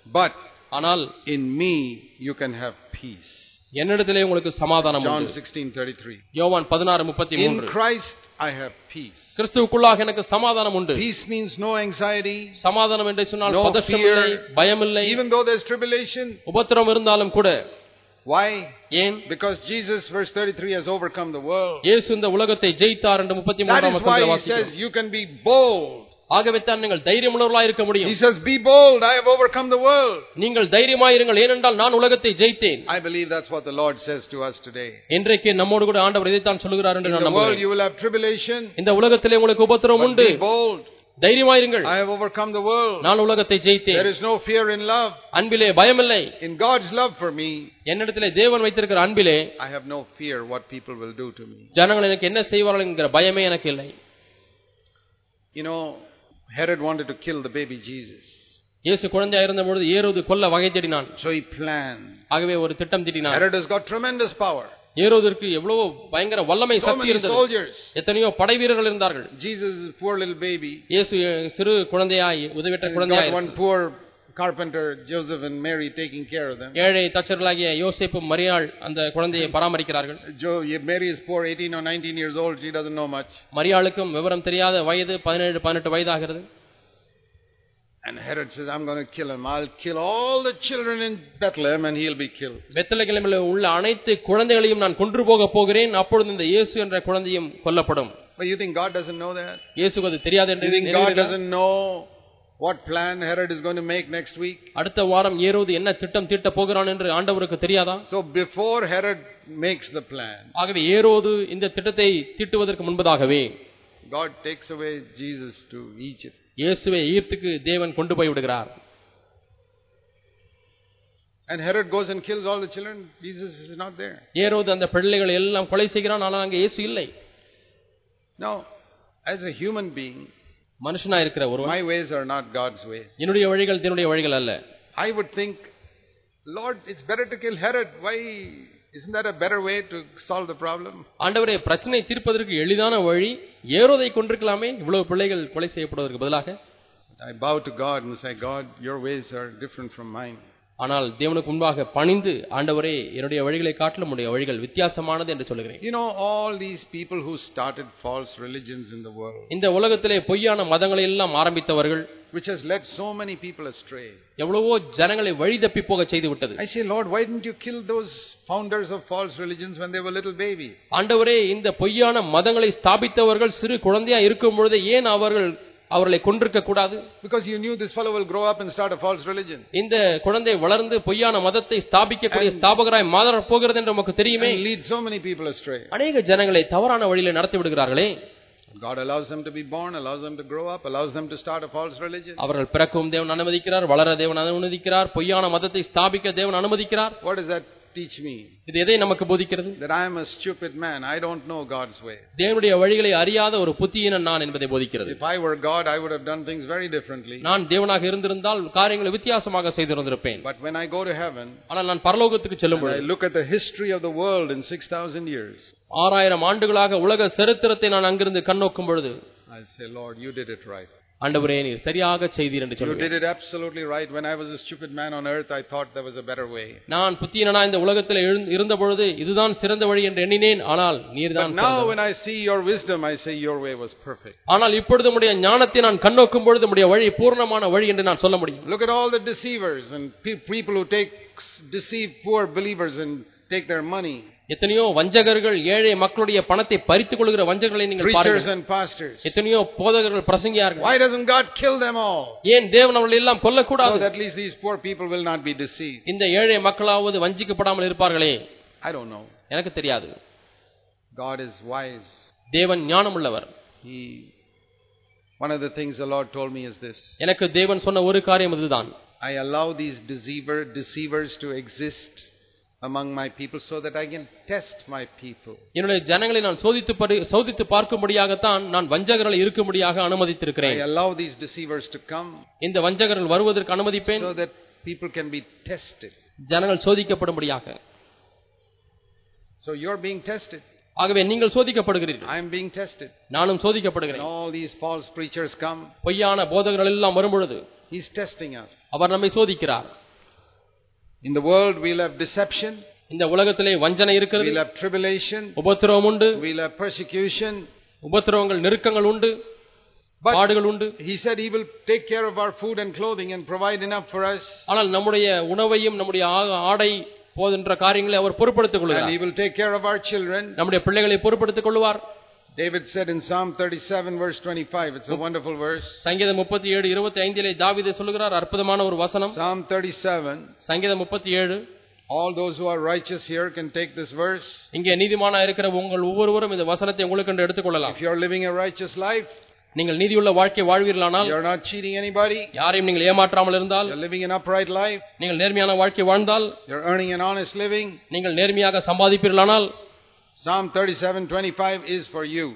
but ஆனால் in me you can have peace. என்னிடத்திலே உங்களுக்கு சமாதானம் John உண்டு 16:33. யோவான் பதினாறு முப்பத்தி In மூன்று Christ I have peace. கிறிஸ்துவுக்குள்ளாக எனக்கு சமாதானம் உண்டு Peace means no anxiety, சமாதானம் என்று சொன்னால் No பதஷ்டம் fear. இல்லை பயம் இல்லை even though there's tribulation. உபத்திரம் இருந்தாலும் கூட Why? ஏன் Because Jesus, verse 33, has overcome the world. இயேசு இந்த உலகத்தை ஜெயித்தார் என்று முப்பத்தி That மூன்றாம் is why வசனத்தில் he வாசிக்கிறோம் says you can be bold. ஆகவே தான் நீங்கள் தைரியமுள்ளவர்களாக இருக்க முடியும் He says, Be bold, I have overcome the world. நீங்கள் தைரியமாயிருங்கள் ஏனென்றால் நான் உலகத்தை ஜெயித்தேன் I believe that's what the Lord says to us today. இன்றைக்கு நம்மோடு கூட ஆண்டவர் இதைத்தான் சொல்கிறார் என்று In நான் the world நம்புகிறேன் you will have tribulation, இந்த உலகத்திலே உங்களுக்கு உபத்திரம் but உண்டு be bold. தைரியமாயிருங்கள் I have overcome the world. நான் உலகத்தை There ஜெயித்தேன் is no fear in love. அன்பிலே பயமில்லை In God's love for me, என்னிடத்திலே தேவன் வைத்திருக்கிற அன்பிலே I have no fear what people will do to me. ஜனங்கள் எனக்கு என்ன செய்வார்கள் என்கிற பயமே எனக்கு இல்லை You know, Herod wanted to kill the baby Jesus. இயேசு குழந்தையா இருந்த பொழுது ஏரோது கொல்ல வகை தேடினான் So he planned. ஆகவே ஒரு திட்டம் தீட்டினான் Herod has got tremendous power. ஏரோதற்கு எவ்வளவு பயங்கர வல்லமை சக்தி இருந்தது. எத்தனையோ படை வீரர்கள் இருந்தார்கள் a poor little baby. இயேசு சிறு குழந்தையாய் உதவிட்ட குழந்தையாய் one poor carpenter, Joseph and Mary, taking care of them. ஏழை தச்சர்களாகிய யோசேப்பும் மரியாள் அந்த குழந்தையை பராமரிக்கிறார்கள் Jo, Mary is poor, 18 or 19 years old. She doesn't know much. மரியாளுக்கும் விவரம் தெரியாத வயது பதினேழு பதினெட்டு வயதாகிறது And Herod says, I'm going to kill him. I'll kill all the children in Bethlehem and he'll be killed. பெத்தலகிழமையில் உள்ள அனைத்து குழந்தைகளையும் நான் கொன்று போக போகிறேன் அப்பொழுது இந்த இயேசு என்ற குழந்தையும் கொல்லப்படும் But you think God doesn't know that? இயேசுக்கு அது தெரியாது You என்று think God நினைக்கிறீர்களா? doesn't know what plan Herod is going to make next week? அடுத்த வாரம் ஏரோது என்ன திட்டம் தீட்ட போகிறான் என்று ஆண்டவருக்கு தெரியாதா So before Herod makes the plan, ஆகவே ஏரோது இந்த திட்டத்தை தீட்டுவதற்கு முன்பதாகவே God takes away Jesus to Egypt. இயேசுவை ஈர்த்துக்கு தேவன் கொண்டு போய் விடுகிறார் And Herod goes and kills all the children. Jesus is not there. ஏரோது அந்த பிள்ளைகளை எல்லாம் கொலை செய்கிறான் ஆனால் அங்கே இயேசு இல்லை Now, as a human being, மனுஷனா இருக்கிற ஒருவன் my ways are not God's ways. என்னுடைய வழிகள் தேவனுடைய வழிகள் அல்ல I would think, Lord, it's better to kill Herod. Why? Isn't that a better way to solve the problem? ஆண்டவரே பிரச்சனை தீர்ப்பதற்கு எளிதான வழி ஏரோதை கொண்டிருக்கலாமே இவ்வளவு பிள்ளைகள் கொலை செய்யப்படுவதற்கு பதிலாக I bow to God and say, God, your ways are different from mine. ஆனால் தேவனுக்கு முன்பாக பணிந்து ஆண்டவரே என்னுடைய வழிகளை காட்டிலும் உடைய வழிகள் வித்தியாசமானது என்று சொல்லுகிறேன் You know, all these people who started false religions in the world, இந்த உலகத்திலே பொய்யான மதங்களை எல்லாம் ஆரம்பித்தவர்கள் which has led so many people astray. எவ்வளவோ ஜனங்களை வழி தப்பி போக செய்து விட்டது I say, Lord, why didn't you kill those founders of false religions when they were little babies? ஆண்டவரே இந்த பொய்யான மதங்களை ஸ்தாபித்தவர்கள் சிறு குழந்தையா இருக்கும் பொழுது ஏன் அவர்கள் அவர்களை கொண்டிருக்க கூடாது Because you knew this fellow will grow up and start a false religion. இந்த குழந்தை வளர்ந்து பொய்யான மதத்தை ஸ்தாபிக்கக்கூடிய ஸ்தாபகராய் மாறப் போகிறது என்று நமக்கு தெரியுமே And lead so many people astray. அநேக ஜனங்களை தவறான வழியில நடத்தி விடுகிறார்களே God allows them to be born, allows them to grow up, allows them to start a false religion. அவர்கள் பிறக்கவும் தேவன் அனுமதிக்கிறார் வளர தேவன் அனுமதிக்கிறார் பொய்யான மதத்தை ஸ்தாபிக்க தேவன் அனுமதிக்கிறார் What does that teach me? இது எதை நமக்கு போதிக்கிறது That I am a stupid man. I don't know God's ways. தேவனுடைய வழிகளை அறியாத ஒரு புத்தியினன் நான் என்பதை போதிக்கிறது If I were God, I would have done things very differently. நான் தேவனாக இருந்திருந்தால் காரியங்களை வித்தியாசமாக செய்திருந்திருப்பேன் But when I go to heaven, ஆனால் நான் பரலோகத்துக்கு செல்லும் and I பொழுது look at the history of the world in 6,000 years, ஆறாயிரம் ஆண்டுகளாக உலக சரித்திரத்தை நான் அங்கிருந்து கண்ணோக்கும் பொழுது I'll say, Lord, you did it right. ஆண்டவரே நீர் சரியாக செய்தீர் என்று You சொல்லுவேன் did it absolutely right. When I was a stupid man on earth, I thought there was a better way. நான் புத்தியனா இந்த உலகத்தில் எழுந்- இருந்த பொழுது இதுதான் சிறந்த வழி என்று எண்ணினேன் ஆனால் But நீர்தான் now சிறந்தவர். when I see your wisdom, I say your way was perfect. ஆனால் இப்பொழுது உடைய ஞானத்தை நான் கண்ணோக்கும் பொழுது உடைய வழி பூர்ணமான வழி என்று நான் சொல்ல முடியும் Look at all the deceivers and pe- people who take deceive poor believers and take their money. எத்தனையோ வஞ்சகர்கள் ஏழை மக்களுடைய பணத்தை பறித்துக் கொள்கிற வஞ்சகர்களை நீங்கள் Preachers பாருங்கள் and pastors. எத்தனையோ போதகர்கள் பிரசங்கியார்கள் Why doesn't God kill them all? ஏன் தேவன் அவர்களை எல்லாம் So கொல்லக்கூடாது that at least these poor people will not be deceived. இந்த ஏழை மக்களாவது வஞ்சிக்கப்படாமல் இருப்பார்களே I don't know. எனக்கு தெரியாது God is wise. தேவன் ஞானம் உள்ளவர் He one of the things the Lord told me is this. எனக்கு தேவன் சொன்ன ஒரு காரியம் இதுதான் I allow these deceiver deceivers to exist among my people so that I can test my people. என்னுடைய ஜனங்களை நான் சோதித்து சோதித்து பார்க்கும்படியாகத்தான் நான் வஞ்சகர்களை இருக்கும்படியாக I அனுமதித்திருக்கிறேன் allow these deceivers to come இந்த வஞ்சகர்கள் வருவதற்கு அனுமதிப்பேன் so that people can be tested. ஜனங்கள் சோதிக்கப்படும்படியாக So you're being tested. ஆகவே நீங்கள் சோதிக்கப்படுகிறீர்கள் I'm being tested. நானும் When சோதிக்கப்படுகிறேன் all these false preachers come, பொய்யான போதகர்கள் எல்லாம் வரும்பொழுது He's testing us. அவர் நம்மை சோதிக்கிறார் In the world, we'll have deception, இந்த உலகத்திலே வஞ்சனை இருக்கிறது we'll have tribulation, உபத்திரவம் உண்டு we'll have persecution. உபத்திரவங்கள் நெருக்கங்கள் உண்டு But பாடுகள் உண்டு He said He will take care of our food and clothing and provide enough for us. ஆனால் நம்முடைய உணவையும் நம்முடைய ஆ- ஆடை போதென்ற காரியங்களை அவர் பொறுப்படுத்திக் And He கொள்கிறார் will take care of our children. நம்முடைய பிள்ளைகளை பொறுப்படுத்திக் கொள்வார் David said in Psalm 37, verse 25, it's a wonderful verse. சங்கீதம் முப்பத்தி ஏழு இருபத்தி ஐந்திலே தாவீது சொல்லுகிறார் அற்புதமான ஒரு வசனம் Psalm 37, சங்கீதம் முப்பத்தி ஏழு all those who are righteous here can take this verse. இங்கே நீதிமானா இருக்கிற உங்கள் ஒவ்வொருவரும் இந்த வசனத்தை உங்களுக்கு என்று எடுத்துக்கொள்ளலாம் If you're living a righteous life, நீங்கள் நீதியுள்ள வாழ்க்கை வாழ்வீர்களானால் you're not cheating anybody, யாரையும் நீங்கள் ஏமாற்றாமல் இருந்தால் you're living an upright life, நீங்கள் நேர்மையான வாழ்க்கை வாழ்ந்தால் you're earning an honest living, நீங்கள் நேர்மையாக சம்பாதிப்பீர்களானால் Psalm 37, 25 is for you.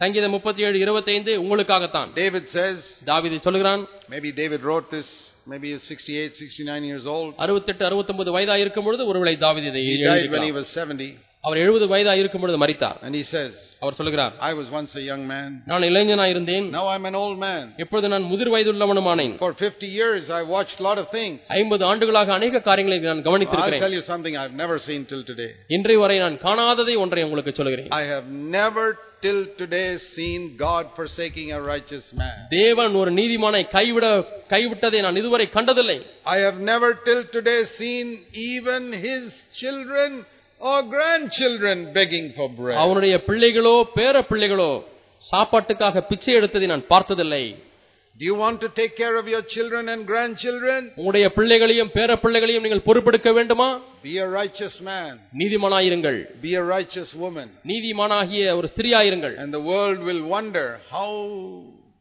சங்கீதம் முப்பத்தி ஏழு இருபத்தி ஐந்து உங்களுக்காகத்தான் David says, தாவீது சொல்லுகிறான் maybe David wrote this, maybe he's 68, 69 years old. அறுபத்தெட்டு அறுபத்தொன்பது வயதா இருக்கும் பொழுது ஒருவேளை தாவீது இதை He died when he எழுதியிருக்கிறார். was 70. அவர் எழுபது வயதா இருக்கும் பொழுது மரித்தார் And he says, அவர் சொல்லுகிறார் I was once a young man. நான் இளைஞனா இருந்தேன் Now I'm an old man. எப்பொழுது நான் முதிர் வயதுள்ளவனுமானேன் For 50 years, I watched a lot of things. ஐம்பது ஆண்டுகளாக அநேக காரியங்களை நான் I'll கவனித்திருக்கிறேன் tell you something I've never seen till today. இன்றைய வரை நான் காணாததை ஒன்றை உங்களுக்கு சொல்கிறேன் I have never till today seen God forsaking a righteous man. தேவன் ஒரு நீதிமானை கைவிட கைவிட்டதை நான் இதுவரை கண்டதில்லை I have never till today seen even his children or grandchildren begging for bread. அவனுடைய பிள்ளைகளோ பேர பிள்ளைகளோ சாப்பாட்டுக்காக பிச்சை எடுத்ததை நான் பார்த்ததில்லை Do you want to take care of your children and grandchildren? உங்களுடைய பிள்ளைகளையும் பேர பிள்ளைகளையும் நீங்கள் பொறுப்பெடுக்க வேண்டுமா Be a righteous man. நீதிமானாயிருங்கள் Be a righteous woman. நீதிமானாகிய ஒரு ஸ்திரியாயிருங்கள் And the world will wonder how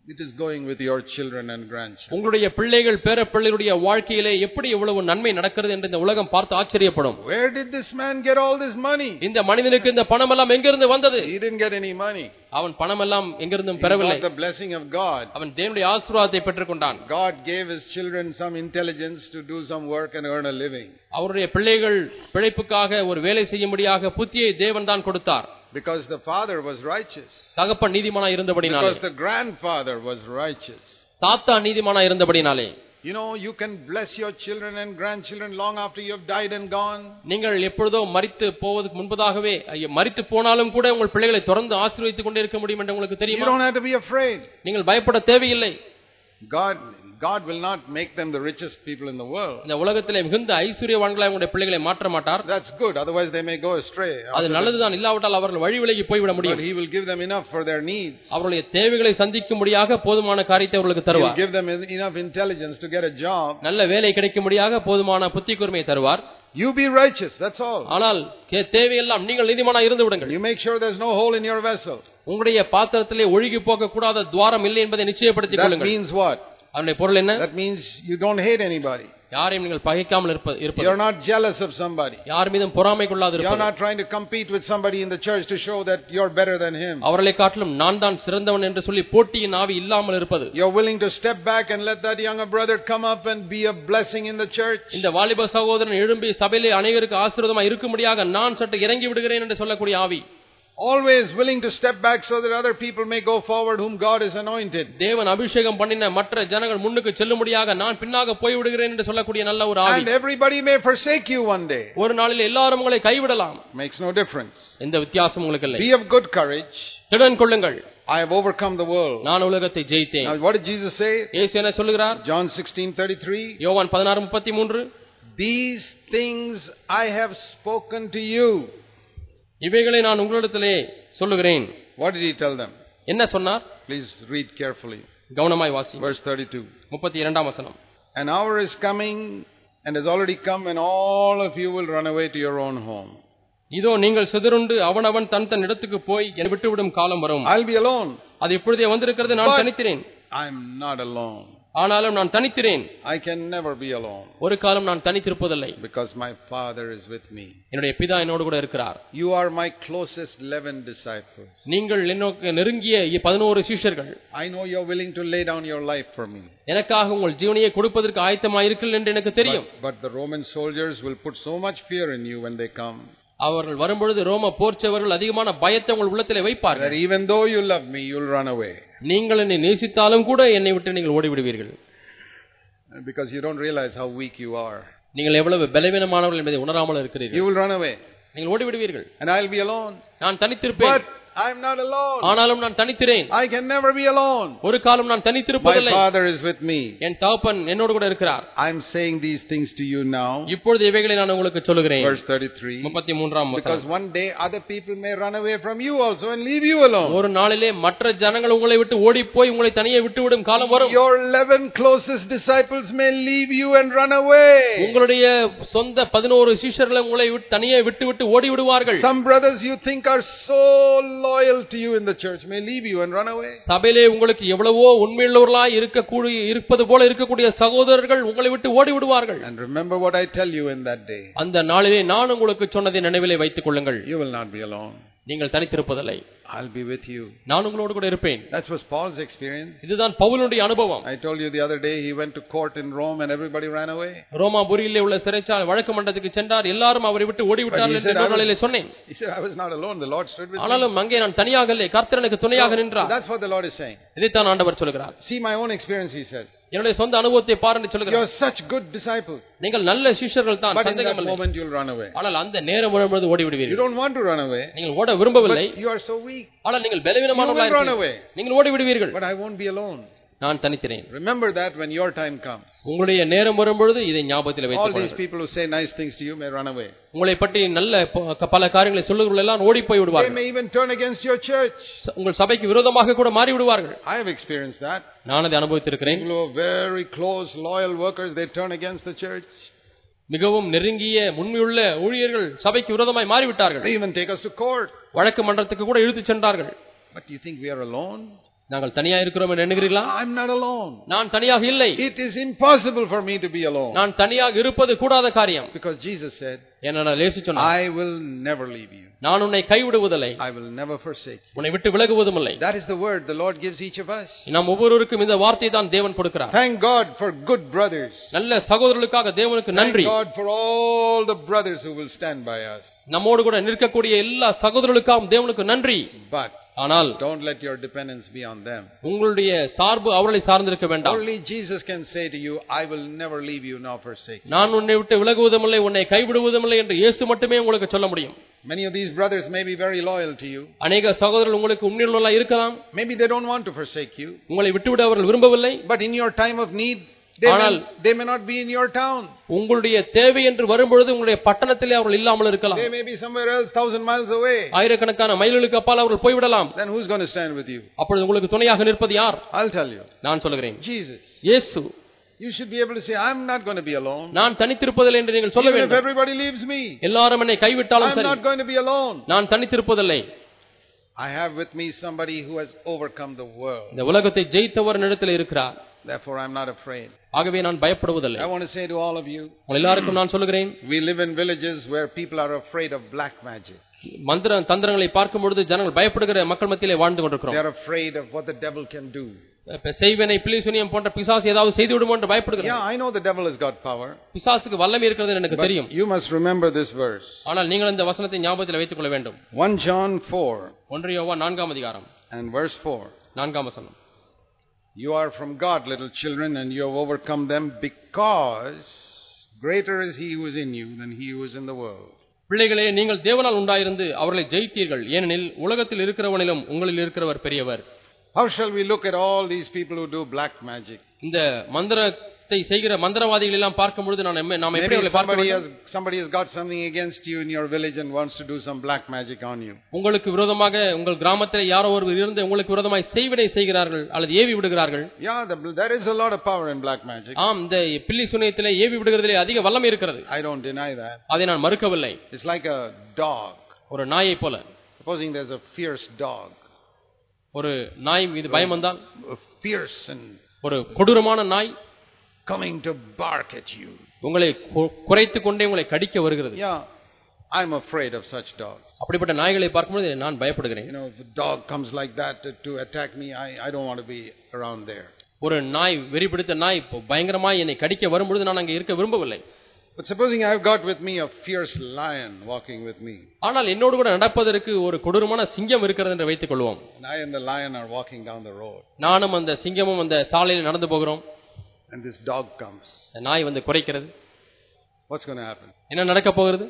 it is going with your children and grandchildren. உங்களுடைய பிள்ளைகள் பேர பிள்ளைகளுடைய வாழ்க்கையிலே எப்படி இவ்வளவு நன்மை நடக்கிறது என்று இந்த உலகம் பார்த்து ஆச்சரியப்படும் Where did this man get all this money? இந்த மனிதனுக்கு இந்த பணம் எல்லாம் எங்கிருந்து வந்தது He didn't get any money. அவன் பணம் எல்லாம் எங்கிருந்தும் He பெறவில்லை got the blessing of God. அவன் தேவனுடைய ஆசீர்வாதத்தை பெற்றுக்கொண்டான் God gave his children some intelligence to do some work and earn a living. அவருடைய பிள்ளைகள் பிழைப்புக்காக ஒரு வேலை செய்யும்படியாக புத்தியை தேவன் தான் கொடுத்தார் Because the father was righteous. தகப்பன் நீதிமானா இருந்தபடினாலே Because the grandfather was righteous. தாத்தா நீதிமானா இருந்தபடினாலே You know, you can bless your children and grandchildren long after you have died and gone. நீங்கள் எப்பொழுதோ மரித்து போவதற்கு முன்பதாகவே ஐயோ, மரித்து போனாலும் கூட உங்கள் பிள்ளைகளை தொடர்ந்து ஆசீர்வதித்துக் கொண்டே இருக்க முடியும் என்று உங்களுக்கு You தெரியுமா don't have to be afraid. நீங்கள் பயப்பட தேவையில்லை God, God will not make them the richest people in the world. இந்த உலகத்திலே மிகுந்த ஐஸ்வர்யவான்களாய் உங்களுடைய பிள்ளைகளை மாற்ற மாட்டார் That's good. Otherwise, they may go astray. அது நல்லதுதான் இல்லாவிட்டால் அவர்கள் வழி விலகி போய்விட But முடியும் He will give them enough for their needs. அவருடைய தேவைகளை சந்திக்கும்படியாக போதுமான காரியத்தை அவர்களுக்கு He will தருவார் give them enough intelligence to get a job. நல்ல வேலை கிடைக்கும்படியாக போதுமான புத்தி கூர்மையை தருவார் You be righteous. That's all. ஆனால் கே- தேவையெல்லாம் நீங்கள் நீதிமானா இருந்து விடுங்கள் You make sure there's no hole in your vessel. உங்களுடைய பாத்திரத்திலே ஒழுகி போக கூடாத துவாரம் இல்லை என்பதை நிச்சயப்படுத்திக் That கொள்ளுங்கள் means what? அதனுடைய பொருள் என்ன That means you don't hate anybody. யாரையும் நீங்கள் பகைக்காமல் இருப்ப- இருப்பது You're not jealous of somebody. யார் மீதும் பொறாமை கொள்ளாது You're இருப்பது not trying to compete with somebody in the church to show that you're better than him. அவர்களை காட்டிலும் நான் தான் சிறந்தவன் என்று சொல்லி போட்டியின் ஆவி இல்லாமல் இருப்பது You're willing to step back and let that younger brother come up and be a blessing in the church. இந்த வாலிப சகோதரன் எழும்பி சபையிலே அனைவருக்கு ஆசீர்வாதமா இருக்கும்படியாக நான் சற்று இறங்கி விடுகிறேன் என்று சொல்லக்கூடிய ஆவி Always willing to step back so that other people may go forward whom God has anointed. தேவன் அபிஷேகம் பண்ணின மற்ற ஜனங்கள் முன்னுக்கு செல்லும்படியாக நான் பின்னாக போய் விடுகிறேன் என்று சொல்லக்கூடிய நல்ல ஒரு ஆவி And everybody may forsake you one day. ஒரு நாளில் எல்லாரும் உங்களை கைவிடலாம் Makes no difference. எந்த வித்தியாசம் உங்களுக்கு இல்லை Be of good courage. திடன் கொள்ளுங்கள் I have overcome the world. நான் உலகத்தை ஜெயித்தேன் Now, what did Jesus say? இயேசு என்ன சொல்லுகிறார் John 16:33. யோவான் பதினாறு முப்பத்தி மூன்று These things I have spoken to you. இவைகளை நான் உங்களிடத்திலே சொல்லுகிறேன் What did he tell them? என்ன சொன்னார் Please read carefully. கவனமாய் வாசி Verse 32. முப்பத்தி இரண்டாம் வசனம் An hour is coming and has already come when all of you will run away to your own home. இதோ நீங்கள் சிதறுண்டு அவனவன் தன் தன் இடத்துக்கு போய் என்னை விட்டுவிடும் காலம் வரும் I'll be alone. அது இப்பொழுதே வந்திருக்கிறது நான் But- தனித்திறேன் I'm not alone. ஆனாலும் நான் தனித்திறேன் I can never be alone ஒரு காலம் நான் தனித்திருப்பதில்லை because my Father is with me. என்னுடைய பிதா என்னோடு கூட இருக்கிறார் You are my closest 11 disciples. நீங்கள் என்னோக்கு நெருங்கிய பதினோரு சீஷர்கள் I know you're willing to lay down your life for me. எனக்காக உங்கள் ஜீவனையை கொடுப்பதற்கு ஆயத்தமாயிருக்கள் என்று எனக்கு தெரியும் But, but the Roman soldiers will put so much fear in you when they come அவர்கள் வரும்பொழுது ரோம போர்ச்சவர்கள் அதிகமான பயத்தை உங்கள் உள்ளத்திலே வைப்பார்கள். Even though you love me, you'll run away. நீங்கள் என்னை நேசித்தாலும் கூட என்னை விட்டு நீங்கள் ஓடிவிடுவீர்கள். Because you don't realize how weak you are. நீங்கள் எவ்வளவு பலவீனமானவர்கள் என்பதை உணராமல் இருக்கிறீர்கள். You will run away. நீங்கள் ஓடிவிடுவீர்கள். And I'll be alone. நான் தனித்திருப்பேன். But I'm not alone. ஆனாலும் நான் தனித்திறேன் I can never be alone. ஒரு காலம் நான் My தனித்திருப்பதில்லை Father is with me. என் தகப்பன் என்னோடு கூட இருக்கிறார் I'm saying these things to you now. இப்பொழுது இவைகளை நான் உங்களுக்கு சொல்லுகிறேன் Verse 33. முப்பத்தி மூன்றாம் Because வசனம் one day other people may run away from you also and leave you alone. ஒரு நாளிலே மற்ற ஜனங்கள் உங்களை விட்டு ஓடி போய் உங்களை தனியே விட்டுவிடும் காலம் வரும் Your 11 closest disciples may leave you and run away. உங்களுடைய சொந்த பதினோரு சீஷர்களை உங்களை விட்டு தனியே விட்டு விட்டு ஓடி விடுவார்கள் Some brothers you think are so loyal to you in the church may leave you and run away. சபையிலே உங்களுக்கு எவ்வளவோ உண்மையுள்ளவர்களாய் இருக்கக்கூடிய இருப்பது போல இருக்கக்கூடிய சகோதரர்கள் உங்களை விட்டு ஓடி விடுவார்கள் And remember what I tell you in that day. அந்த நாளிலே நான் உங்களுக்கு சொன்னதை நினைவிலே வைத்துக் கொள்ளுங்கள் You will not be alone. நீங்கள் தனித்திருப்பதில்லை I'll be with you. நான் உங்களோடு கூட இருப்பேன் That was Paul's experience. இதுதான் பவுலுடைய அனுபவம் I told you the other day he went to court in Rome and everybody ran away. ரோமாபுரியிலே உள்ள சிறைச்சாலை வழக்கு மன்றத்துக்கு சென்றார் எல்லாரும் அவரை விட்டு ஓடி விட்டார்கள் என்று said, I இன்னொரு was- நாளிலே சொன்னேன் He said, I was not alone. The Lord stood with me. ஆனாலும் அங்கே நான் தனியாக இல்லை கர்த்தர் எனக்கு துணையாக So நின்றார் that's what the Lord is saying. இதைத்தான் ஆண்டவர் சொல்கிறார் See my own experience, he says. என்னுடைய சொந்த அனுபவத்தை பாருன்னு You're சொல்கிறார் such good disciples. நீங்கள் நல்ல சிஷ்யர்கள் தான் But in that சந்தேகம் இல்லை moment you'll run away. ஆனால் அந்த நேரம் வரும்பொழுது ஓடி You விடுவீர்கள் don't want to run away. நீங்கள் ஓட விரும்பவில்லை But you are so weak. ஆனால் நீங்கள் You will run பலவீனமானவர்களாக away. நீங்கள் ஓடி விடுவீர்கள் But I won't be alone. நான் தனித்திறேன் Remember that when your time comes. உங்களுடைய நேரம் வரும்பொழுது இதை ஞாபகத்தில் All வைத்துக் these கொள்ளுங்கள் people who say nice things to you may run away. உங்களை பற்றி நல்ல ப- பல காரியங்களை சொல்லுகிறவர்கள் எல்லாம் ஓடி போய் They விடுவார்கள் may even turn against your church. ச- உங்கள் சபைக்கு விரோதமாக கூட மாறி விடுவார்கள் I have experienced that. நான் அதை அனுபவித்திருக்கிறேன் People who are very close, loyal workers, they turn against the church. மிகவும் நெருங்கிய உண்மையுள்ள ஊழியர்கள் சபைக்கு விரோதமாய் மாறிவிட்டார்கள் They even take us to court. வழக்கு மன்றத்துக்கு கூட இழுத்துச் சென்றார்கள் But do you think we are alone? நாங்கள் தனியா இருக்கிறோம் என்று எண்ணுகிறீர்களா I'm not alone. நான் தனியாக இல்லை It is impossible for me to be alone. நான் தனியாக இருப்பது கூடாத காரியம் Because Jesus said, என்ன லேசி சொன்னார் I will never leave you. நான் உன்னை கைவிடுவதில்லை I will never forsake you. உன்னை விட்டு விலகுவதும் இல்லை That is the word the Lord gives each of us. நாம் ஒவ்வொருவருக்கும் இந்த வார்த்தை தான் தேவன் கொடுக்கிறார் Thank God for good brothers. நல்ல சகோதரர்களுக்காக தேவனுக்கு Thank நன்றி God for all the brothers who will stand by us. நம்மோடு கூட நிற்கக்கூடிய எல்லா சகோதரர்களுக்காகவும் தேவனுக்கு நன்றி But ஆனால் don't let your dependence be on them. உங்களுடைய சார்பு அவர்களை சார்ந்திருக்க வேண்டாம் Only Jesus can say to you, I will never leave you nor forsake you. நான் உன்னை விட்டு விலகுவதுமில்லை உன்னை கைவிடுவதுமில்லை என்று இயேசு மட்டுமே உங்களுக்கு சொல்ல முடியும் Many of these brothers may be very loyal to you. அநேக சகோதரர்கள் உங்களுக்கு உண்மையுள்ளவர்களா இருக்கலாம் Maybe they don't want to forsake you. உங்களை விட்டுவிட அவர்கள் விரும்பவில்லை But in your time of need, they may, ஆனால் they may not be in your town. உங்களுடைய தேவை என்று வரும்பொழுது உங்களுடைய பட்டணத்திலே அவர்கள் இல்லாமல் இருக்கலாம் They may be somewhere else, thousand miles away. ஆயிரக்கணக்கான மைல்களுக்கு அப்பால் அவர்கள் போய்விடலாம் Then who's going to stand with you? அப்பொழுது உங்களுக்கு துணையாக நிற்பது யார் I'll tell you. நான் சொல்கிறேன் Jesus. இயேசு You should be able to say, I'm not going to be alone. நான் தனித்திருப்பதில்லை என்று நீங்கள் சொல்ல Even if வேண்டும் everybody leaves me, எல்லாரும் என்னை கைவிட்டாலும் I'm சரி not going to be alone. நான் தனித்திருப்பதில்லை I have with me somebody who has overcome the world. இந்த உலகத்தை ஜெயித்தவர் இடத்தில் இருக்கிறார் Therefore, I'm not afraid. ஆகவே நான் பயப்படுவதில்லை I want to say to all of you, உங்கள் எல்லாருக்கும் நான் சொல்லுகிறேன் we live in villages where people are afraid of black magic. மந்திர தந்திரங்களை பார்க்கும் பொழுது ஜனங்கள் பயப்படுகிற மக்கள் மத்தியிலே வாழ்ந்து They கொண்டிருக்கிறோம் are afraid of what the devil can do. இப்ப செய்வனை பிள்ளைசுனியம் போன்ற பிசாசு ஏதாவது செய்து விடுமோ என்று பயப்படுகிறோம் Yeah, I know the devil has got power. பிசாசுக்கு வல்லமை இருக்கிறது எனக்கு But தெரியும் you must remember this verse. ஆனால் நீங்கள் இந்த வசனத்தை ஞாபகத்தில் வைத்துக் கொள்ள வேண்டும் 1 John 4 ஒன்று யோவா நான்காம் அதிகாரம் and verse 4. நான்காம் வசனம் You are from God, little children, and you have overcome them because greater is he who is in you than he who is in the world. பிள்ளைகளே நீங்கள் தேவனால் உண்டாயிருந்து அவர்களை ஜெயித்தீர்கள் ஏனெனில் உலகத்தில் இருக்கிறவனிலும் உங்களில் இருக்கிறவர் பெரியவர் How shall we look at all these people who do black magic? இந்த மந்திரத்தை செய்கிற மந்திரவாதிகள் எல்லாம் பார்க்கும் பொழுது நான் நாம் எப்படி அவர்களை பார்க்க வேண்டும்? somebody has got something against you in your village and wants to do some black magic on you. உங்களுக்கு விரோதமாக உங்கள் கிராமத்தில் யாரோ ஒருவர் இருந்து உங்களுக்கு விரோதமாய் செய்வினை செய்கிறார்கள் அல்லது ஏவி விடுகிறார்கள் Yeah, the, there is a lot of power in black magic. ஆம் இந்த பில்லி சுனியத்திலே ஏவி விடுகிறதிலே அதிக வல்லமை இருக்கிறது I don't deny that. அதை நான் மறுக்கவில்லை It's like a dog. ஒரு நாயை போல Supposing there's a fierce dog, ஒரு நாய் மீது பயம் வந்தால் fierce and ஒரு கொடூரமான நாய் coming to bark at you. உங்களை குறைத்து கொண்டே உங்களை கடிக்க வருகிறது Yeah, I'm afraid of such dogs. அப்படிப்பட்ட நாய்களை பார்க்கும்போது நான் பயப்படுகிறேன் You know, if a dog comes like that to, to attack me, I, I don't want to be around there. ஒரு நாய் வெறி பிடித்த நாய் இப்போ பயங்கரமாய் என்னை கடிக்க வரும்பொழுது நான் அங்கே இருக்க விரும்பவில்லை But supposing I've got with me a fierce lion walking with me, ஆனால் என்னோடு கூட நடப்பதற்கு ஒரு கொடூரமான சிங்கம் இருக்கிறது என்று வைத்துக் கொள்வோம் and I and the lion are walking down the road, நானும் அந்த சிங்கமும் அந்த சாலையில் நடந்து போகிறோம் And this dog comes, நாய் வந்து குறைக்கிறது what's going to happen? என்ன நடக்க போகிறது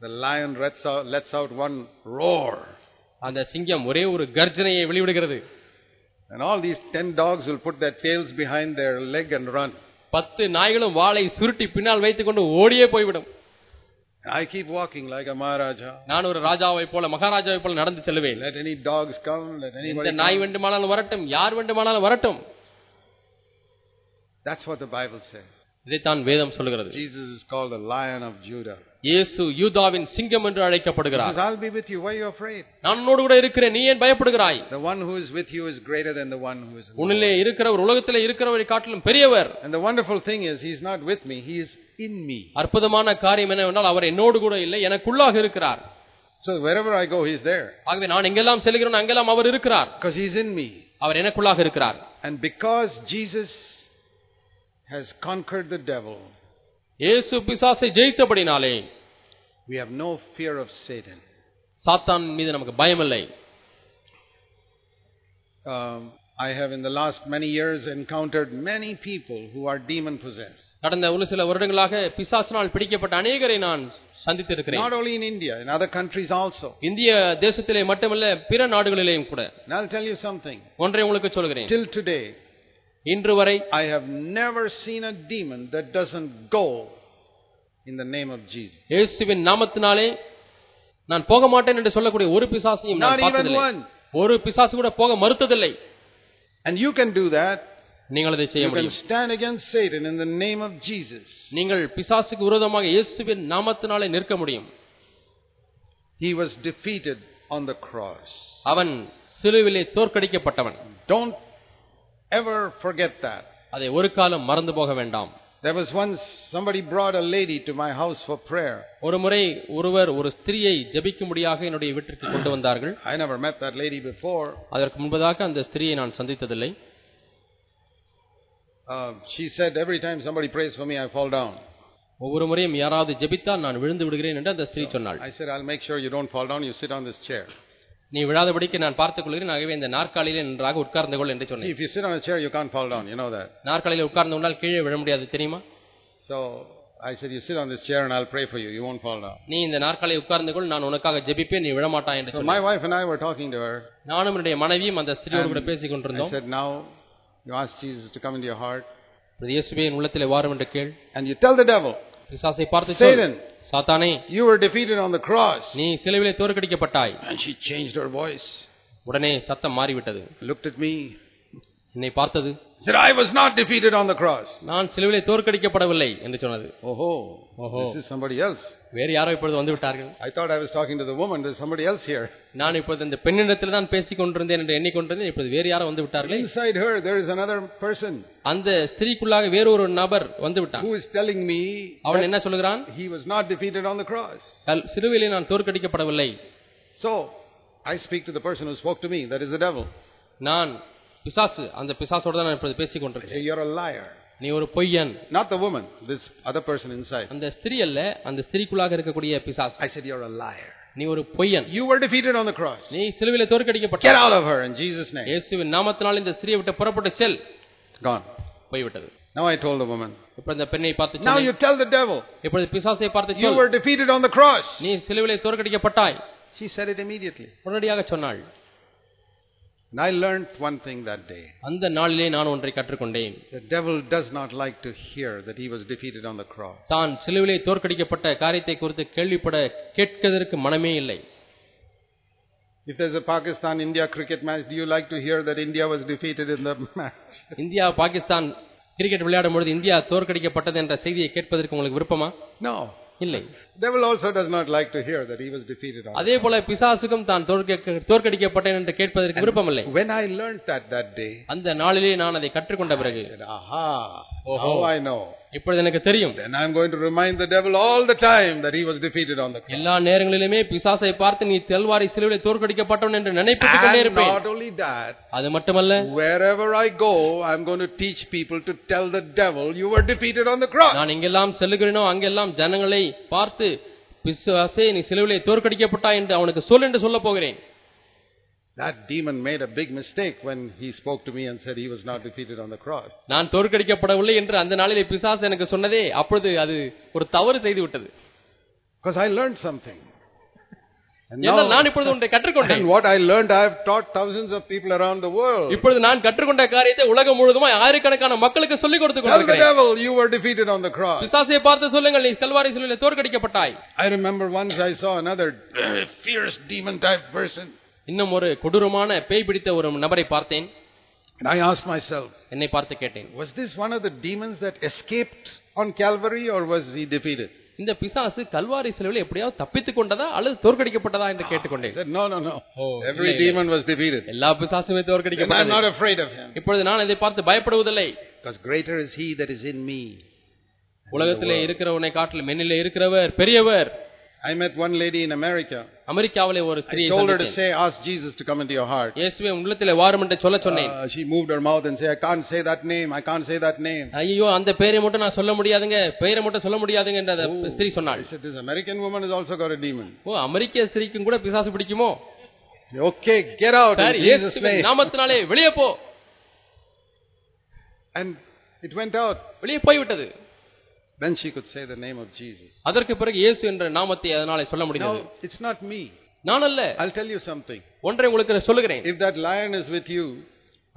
The lion lets out, lets out one roar, அந்த சிங்கம் ஒரே ஒரு கர்ஜனையை வெளிவிடுகிறது and all these ten dogs will put their tails behind their leg and run. பத்து நாய்களும் வாளை சுருட்டி பின்னால் வைத்துக் கொண்டு ஓடியே போய்விடும் I keep walking like a Maharaja. நான் ஒரு ராஜாவை போல மகாராஜாவை போல நடந்து செல்லுவேன் Let any dogs come, let இந்த anybody நாய் come. வேண்டுமானாலும் வரட்டும் யார் வேண்டுமானாலும் வரட்டும் That's what the Bible says. இதைத்தான் வேதம் சொல்லுகிறது Jesus is called the Lion of Judah. இயேசு யூதாவின் சிங்கம் என்று He அழைக்கப்படுகிறார் says, I'll be with you. Why are you afraid? நான் உன்னோடு கூட இருக்கிறேன் நீ ஏன் பயப்படுகிறாய் The one who is with you is greater than the one who is in the உன்னிலே இருக்கிறவர் உலகத்திலே இருக்கிறவரை காட்டிலும் பெரியவர் And the wonderful thing is, He's not with me, He is in me. அற்புதமான காரியம் என்னவென்றால் அவர் என்னோடு கூட இல்லை எனக்குள்ளாக இருக்கிறார் So wherever I go, He's there. ஆகவே நான் எங்கெல்லாம் செல்கிறேன் அங்கெல்லாம் அவர் இருக்கிறார் Because He's in me. அவர் எனக்குள்ளாக இருக்கிறார் And because Jesus has conquered the devil, இயேசு பிசாசை ஜெயித்தபடினாலே we have no fear of Satan. சாத்தான் மீது நமக்கு பயமில்லை Um, I have in the last many years encountered many people who are demon possessed. கடந்த ஒரு சில வருடங்களாக பிசாசினால் பிடிக்கப்பட்ட அநேகரை நான் சந்தித்திருக்கிறேன் Not only in India, in other countries also. இந்திய தேசத்திலே மட்டுமல்ல பிற நாடுகளிலேயும் கூட And I'll tell you something. ஒன்றை உங்களுக்கு சொல்கிறேன் Till today, இன்று வரை I have never seen a demon that doesn't go in the name of Jesus. இயேசுவின் நாமத்தினாலே நான் போக மாட்டேன் என்று சொல்லக்கூடிய ஒரு பிசாசையும் Not நான் even பார்த்ததில்லை one. ஒரு பிசாசு கூட போக மறுத்ததில்லை And you can do that. நீங்கள் அதை செய்ய You can முடியும் stand against Satan in the name of Jesus. நீங்கள் பிசாசுக்கு விரோதமாக இயேசுவின் நாமத்தினாலே நிற்க முடியும் He was defeated on the cross. அவன் சிலுவிலே தோற்கடிக்கப்பட்டவன் Don't ever forget that. அதை ஒரு காலம் மறந்து போக வேண்டாம் There was once somebody brought a lady to my house for prayer. ஒரு முறை ஒருவர் ஒரு ஸ்திரியை ஜெபிக்கும்படியாக என்னுடைய வீட்டிற்கு கொண்டு வந்தார்கள் I never met that lady before. அதற்கு முன்பதாக அந்த ஸ்திரியை நான் சந்தித்ததில்லை Uh, she said, Every time somebody prays for me, I fall down. ஒவ்வொரு முறையும் யாராவது ஜெபித்தால் நான் விழுந்து விடுகிறேன் என்று அந்த ஸ்திரீ சொன்னாள் I said, I'll make sure you don't fall down. You sit on this chair. நீ விழாதபடிக்கு நான் பார்த்துக் கொள்கிறேன் ஆகவே இந்த நாற்காலியிலே நன்றாக உட்கார்ந்து கொள் என்று See, சொன்னேன் if you sit on a chair, you can't fall down. You know that. நாற்காலியில் உட்கார்ந்து கொண்டால் கீழே விழ முடியாது தெரியுமா So I said, You sit on this chair and I'll pray for you. You won't fall down. நீ இந்த நாற்காலியை உட்கார்ந்து கொள் நான் உனக்காக ஜெபிப்பேன் நீ விழமாட்டாய் என்று So சொன்னார் my wife and I were talking to her. நானும் என்னுடைய மனைவியும் அந்த ஸ்திரியோடு கூட பேசிக் I கொண்டிருந்தோம் said, Now you ask Jesus to come into your heart இப்பொழுது இயேசுவே என் உள்ளத்திலே வாரும் என்று கேள் and you tell the devil, பிசாசை பார்த்து சொல், Satan, சாத்தானே you were defeated on the cross. நீ சிலுவிலே தோற்கடிக்கப்பட்டாய் And she changed her voice, உடனே சத்தம் மாறிவிட்டது looked at me, என்னை பார்த்தது said, I was not defeated on the cross. நான் சிலுவிலே தோற்கடிக்கப்படவில்லை என்று சொன்னது Oh, Oho. this is somebody else. வேறு யாரோ இப்பொழுது வந்து விட்டார்கள் I thought I was talking to the woman. There's somebody else here. நான் இப்பொழுது இந்த பெண்ணிடத்தில் தான் பேசிக் கொண்டிருந்தேன் என்று எண்ணிக்கொண்டிருந்தேன் இப்பொழுது வேறு யாரோ வந்து விட்டார்களே Inside her, there is another person அந்த ஸ்திரீக்குள்ளாக வேறொரு நபர் வந்து விட்டான் who is telling me அவன் என்ன சொல்லுகிறான் he was not defeated on the cross. கல்- சிலுவையிலே நான் தோற்கடிக்கப்படவில்லை So, I speak to the person who spoke to me, that is the devil. நான் பிசாசு அந்த பிசாசோட தான் நான் இப்பொழுது பேசிக் I கொண்டிருக்கேன் say, You're a liar. நீ ஒரு பொய்யன் Not the woman, this other person inside. அந்த ஸ்திரீ அல்ல அந்த ஸ்திரீக்குள்ளாக இருக்கக்கூடிய பிசாசு I said, You're a liar. நீ ஒரு பொய்யன் You were defeated on the cross. நீ சிலுவிலே தோற்கடிக்கப்பட்ட Get out of her in Jesus' name. இயேசுவின் நாமத்தினால் இந்த ஸ்திரீயை விட்டு புறப்பட்டு செல் Gone. போய்விட்டது Now I told the woman, Now you tell the devil, You were defeated on the cross. நீ சிலுவிலே தோற்கடிக்கப்பட்டாய் She said it immediately. உடனடியாக சொன்னாள் And I learned one thing that day. அந்த நாளிலே நான் ஒன்றை கற்றுக்கொண்டேன் The devil does not like to hear that he was defeated on the cross. தான் சிலுவிலே தோற்கடிக்கப்பட்ட காரியத்தை குறித்து கேள்விப்பட கேட்கதற்கு மனமே இல்லை If there's a Pakistan India cricket match, do you like to hear that India was defeated in the match? India Pakistan cricket விளையாடும் பொழுது India தோற்கடிக்கப்பட்டது என்ற செய்தியை கேட்பதற்கு உங்களுக்கு விருப்பமா No. இல்லை Devil also does not like to hear that he was defeated on அதே போல பிசாசுக்கும் தான் தோற்க- தோற்கடிக்கப்பட்டேன் என்று கேட்பதற்கு விருப்பமில்லை When I learned that that day, அந்த நாளிலே நான் அதை கற்றுக்கொண்ட பிறகு Aha, Oh, oh. I know. இப்பொழுது எனக்கு தெரியும் Then I'm going to remind the devil all the time that he was defeated on the cross. எல்லா நேரங்களிலுமே பிசாசை பார்த்து நீ தெல்வாரி சிலுவிலே தோற்கடிக்கப்பட்டவன் என்று நினைப்பித்துக் கொண்டே And இருப்பேன் not only that, அது மட்டுமல்ல wherever I go, I'm going to teach people to tell the devil you were defeated on the cross. நான் எங்கெல்லாம் செல்லுகிறேனோ அங்கெல்லாம் ஜனங்களை பார்த்து பிசாசே நீ சிலுவிலே தோற்கடிக்கப்பட்டாய் என்று அவனுக்கு சொல் என்று சொல்ல போகிறேன் That demon made a big mistake when he spoke to me and said he was not defeated on the cross. நான் தோற்கடிக்கப்படவில்லை என்று அந்த நாளிலே பிசாசு எனக்கு சொன்னதே அப்பொழுது அது ஒரு தவறு செய்து விட்டது Because I learned something. And, ஏனென்றால் நான் now, இப்பொழுது ஒன்றை கற்றுக்கொண்டேன் and what I learned, I have taught thousands of people around the world. இப்பொழுது நான் கற்றுக்கொண்ட காரியத்தை உலகம் முழுவதுமாய் ஆயிரக்கணக்கான மக்களுக்கு சொல்லிக் கொடுத்து Tell the கொண்டிருக்கிறேன் devil you were defeated on the cross. பிசாசை பார்த்து சொல்லுங்கள் நீ Kalvari சிலுவிலே தோற்கடிக்கப்பட்டாய் I remember once I saw another very fierce demon type person. இன்னும் ஒரு கொடூரமான பேய் பிடித்த ஒரு நபரை பார்த்தேன் And I asked myself, என்னை பார்த்து கேட்டேன் was this one of the demons that escaped on Calvary or was he defeated? இந்த பிசாசு கல்வாரி சிலுவையில் எப்படியாவது தப்பித்துக் கொண்டதா அல்லது தோற்கடிக்கப்பட்டதா என்று I கேட்டுக்கொண்டேன் said, no, no, no. Oh, Every இல்லை, demon was defeated. எல்லா பிசாசுமே And I'm தோற்கடிக்கப்பட்டது not afraid of him. இப்பொழுது நான் இதை பார்த்து பயப்படுவதில்லை Because greater is he that is in me. உலகத்திலே இருக்கிறவனை காட்டிலும் மென்னிலே இருக்கிறவர் பெரியவர் I met one lady in America. அமெரிக்காவிலே ஒரு I ஸ்திரியை told her to சந்தித்தேன். say, ask Jesus to come into your heart. இயேசுவே உள்ளத்திலே வாரும் என்று சொல்ல சொன்னேன் Uh, she moved her mouth and said, I can't say that name. I can't say that name. ஐயோ அந்த பெயரை மட்டும் நான் சொல்ல முடியாதுங்க பெயரை மட்டும் சொல்ல முடியாதுங்க என்ற அந்த ஸ்திரீ சொன்னாள் I said, this American woman has also got a demon. ஓ அமெரிக்க ஸ்திரீக்கும் கூட பிசாசு பிடிக்குமோ I said, okay, get out in சரி Jesus' இயேசுவின் name. நாமத்தினாலே வெளியே போ And it went out. வெளியே போய்விட்டது Then she could say the name of Jesus. அதற்கு பிறகு இயேசு என்ற நாமத்தை அதனாலே சொல்ல முடிந்தது Now, it's not me. நான் அல்ல I'll tell you something. ஒன்றை உங்களுக்கு சொல்லுகிறேன் If that lion is with you,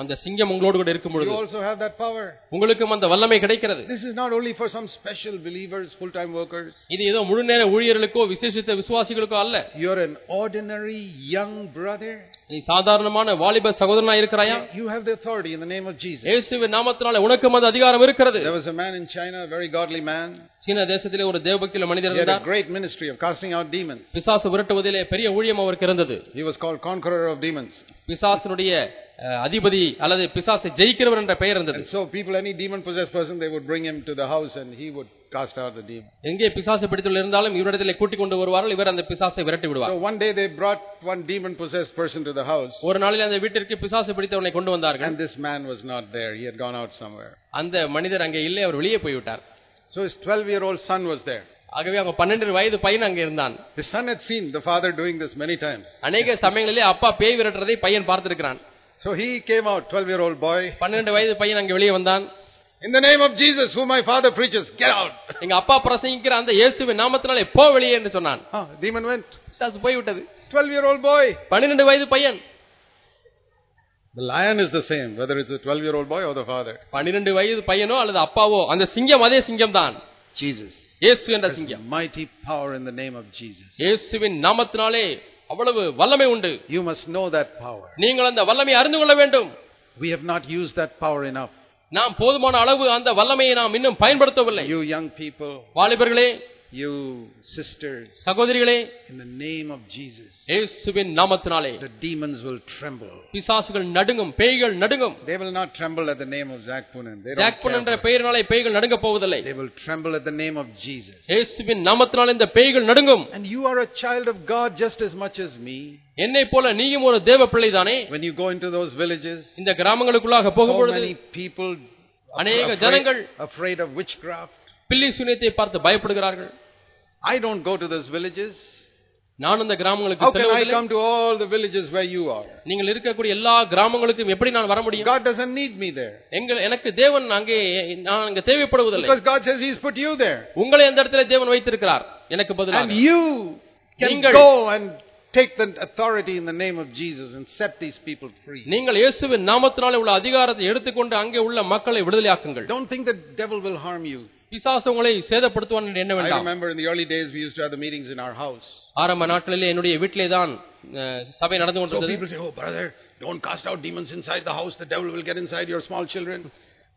அந்த சிங்கம் உங்களோடு கூட இருக்கும் you பொழுது also have that power. உங்களுக்கும் அந்த வல்லமை கிடைக்கிறது This is not only for some special believers, full-time workers. இது ஏதோ முழு நேர ஊழியர்களுக்கோ விசேஷித்த விசுவாசிகளுக்கோ அல்ல You're an ordinary young brother. நீ சாதாரணமான வாலிப சகோதரனா இருக்கிறாயா You have the authority in the name of Jesus. இயேசுவின் நாமத்தினாலே உனக்கும் அந்த அதிகாரம் இருக்கிறது There was a man in China, a very godly man. சீன தேசத்திலே ஒரு தேவபக்தியில மனிதர் He had a இருந்தார் great ministry of casting out demons. பிசாசு விரட்டுவதிலே பெரிய ஊழியம் அவருக்கு இருந்தது He was called conqueror of demons. பிசாசனுடைய அஹ், அதிபதி அல்லது பிசாசை ஜெயிக்கிறவர் என்ற பெயர் இருந்தது And so people, any demon-possessed person, they would bring him to the house and he would cast out the demon. எங்கே பிசாசு பிடித்துள்ள இருந்தாலும் இவரிடத்திலே கூட்டிக் கொண்டு வருவார்கள் இவர் அந்த பிசாசை விரட்டி விடுவார் So one day they brought one demon-possessed person to the house ஒரு நாளில் அந்த வீட்டிற்கு பிசாசு பிடித்தவனை கொண்டு வந்தார்கள் and this man was not there. He had gone out somewhere. அந்த மனிதர் அங்கே இல்லை அவர் வெளியே போய்விட்டார் So his 12-year-old son was there. ஆகவே அவங்க பன்னெண்டு வயது பையன் அங்கே இருந்தான் His son had seen the father doing this many times. அநேக சமயங்களிலே அப்பா பேய் விரட்டுறதை பையன் பார்த்திருக்கிறான் So he came out, 12-year-old boy. பன்னெண்டு வயது பையன் அங்கே வெளியே வந்தான் In the name of Jesus, who my father preaches, get out. எங்க அப்பா பிரசங்கிக்கிற அந்த இயேசுவின் நாமத்தினாலே போ வெளியே என்று சொன்னான் Ah, demon went. பிசாசு போய்விட்டது 12-year-old boy. பன்னிரண்டு வயது பையன் The lion is the same, whether it's the 12-year-old boy or the father. பன்னிரண்டு வயது பையனோ அல்லது அப்பாவோ அந்த சிங்கம் அதே சிங்கம் தான் Jesus. இயேசு என்ற There's சிங்கம் mighty power in the name of Jesus. இயேசுவின் நாமத்தினாலே அவ்வளவு வல்லமை உண்டு You must know that power. நீங்கள் அந்த வல்லமையை அறிந்து கொள்ள வேண்டும் We have not used that power enough. நாம் போதுமான அளவு அந்த வல்லமையை நாம் இன்னும் பயன்படுத்தவில்லை You young people, வாலிபர்களே You sisters, சகோதரிகளே in the name of Jesus, இயேசுவின் நாமத்தினாலே the demons will tremble. பிசாசுகள் நடுங்கும் பேய்கள் நடுங்கும் They will not tremble at the name of Zakpunan. They don't ஜாக்பன் என்ற care. பெயரினாலே பேய்கள் நடுங்க போவதில்லை They will tremble at the name of Jesus. இயேசுவின் நாமத்தினாலே இந்த பேய்கள் நடுங்கும் And you are a child of God just as much as me. என்னை போல நீயும் ஒரு தேவ பிள்ளைதானே When you go into those villages, இந்த கிராமங்களுக்குள்ளாக so போகும்பொழுது many people அநேக afraid, ஜனங்கள் afraid of witchcraft. பில்லி சுனியத்தை பார்த்து பயப்படுகிறார்கள் I don't go to those villages. நான் அந்த கிராமங்களுக்கு How can I செல்வதில்லை come to all the villages where you are? நீங்கள் இருக்கக்கூடிய எல்லா கிராமங்களுக்கும் எப்படி நான் வர முடியும் God doesn't need me there. எங்கள் எனக்கு தேவன் அங்கே நான் அங்கே தேவைப்படுவதில்லை Because God says He's put you there. உங்களை அந்த இடத்துல தேவன் வைத்திருக்கிறார் எனக்கு And பதிலாக you can நீங்கள் go and take the authority in the name of Jesus and set these people free. நீங்கள் இயேசுவின் நாமத்தினாலே உள்ள அதிகாரத்தை எடுத்துக்கொண்டு அங்கே உள்ள மக்களை விடுதலையாக்குங்கள் Don't think the devil will harm you. பிசாசு உங்களை சேதப்படுத்துவான் என்று எண்ண I வேண்டாம் remember in the early days we used to have the meetings in our house. ஆரம்ப நாட்களிலே என்னுடைய வீட்டிலே தான் அஹ், சபை நடந்து So கொண்டிருந்தது people say, oh brother, don't cast out demons inside the house. The devil will get inside your small children.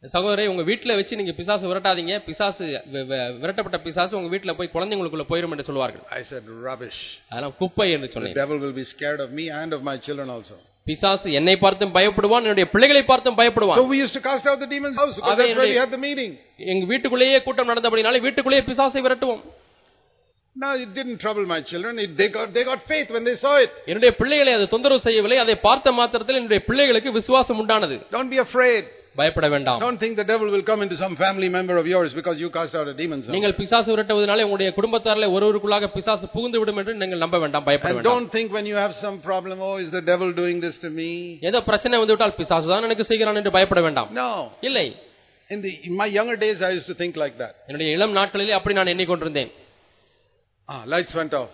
சகோதரரை உங்க வீட்டுல வச்சு நீங்க பிசாசு விரட்டாதீங்க பிசாசு வி- வி- விரட்டப்பட்ட பிசாசு உங்க வீட்டுல போய் குழந்தைங்களுக்குள்ள போயிரும் என்று சொல்வார்கள் I said, rubbish. அதெல்லாம் குப்பை என்று The சொன்னேன் devil will be scared of me and of my children also. பிசாசு என்னை பார்த்தும் பயப்படுவான் என்னுடைய பிள்ளைகளை பார்த்தும் So பயப்படுவான் we used to cast out the demon's house because that's where we had the meeting. எங்க வீட்டுக்குள்ளேயே கூட்டம் நடந்தபடினாலே வீட்டுக்குள்ளேயே பிசாசை விரட்டுவோம் No, it didn't trouble my children. It, they, got, they got faith when they saw it. என்னுடைய பிள்ளைகளை அது தொந்தரவு செய்யவில்லை அதை பார்த்த மாத்திரத்தில் என்னுடைய பிள்ளைகளுக்கு விசுவாசம் உண்டானது Don't be afraid. பயப்பட வேண்டாம் Don't think the devil will come into some family member of yours because you cast out a demon's house. நீங்கள் பிசாசு விரட்டுவதனாலே உங்களுடைய குடும்பத்தாரில் ஒருவருக்குள்ளாக பிசாசு புகுந்து விடும் என்று நீங்கள் நம்ப வேண்டாம் பயப்பட And வேண்டாம் don't think when you have some problem, oh, is the devil doing this to me? ஏதோ பிரச்சனை வந்து விட்டால் பிசாசு தான் எனக்கு செய்கிறான் என்று பயப்பட வேண்டாம் No. இல்லை In, the, in my younger days, I used to think like that. என்னுடைய இளம் நாட்களிலே அப்படி நான் எண்ணிக்கொண்டிருந்தேன் Ah, lights went off.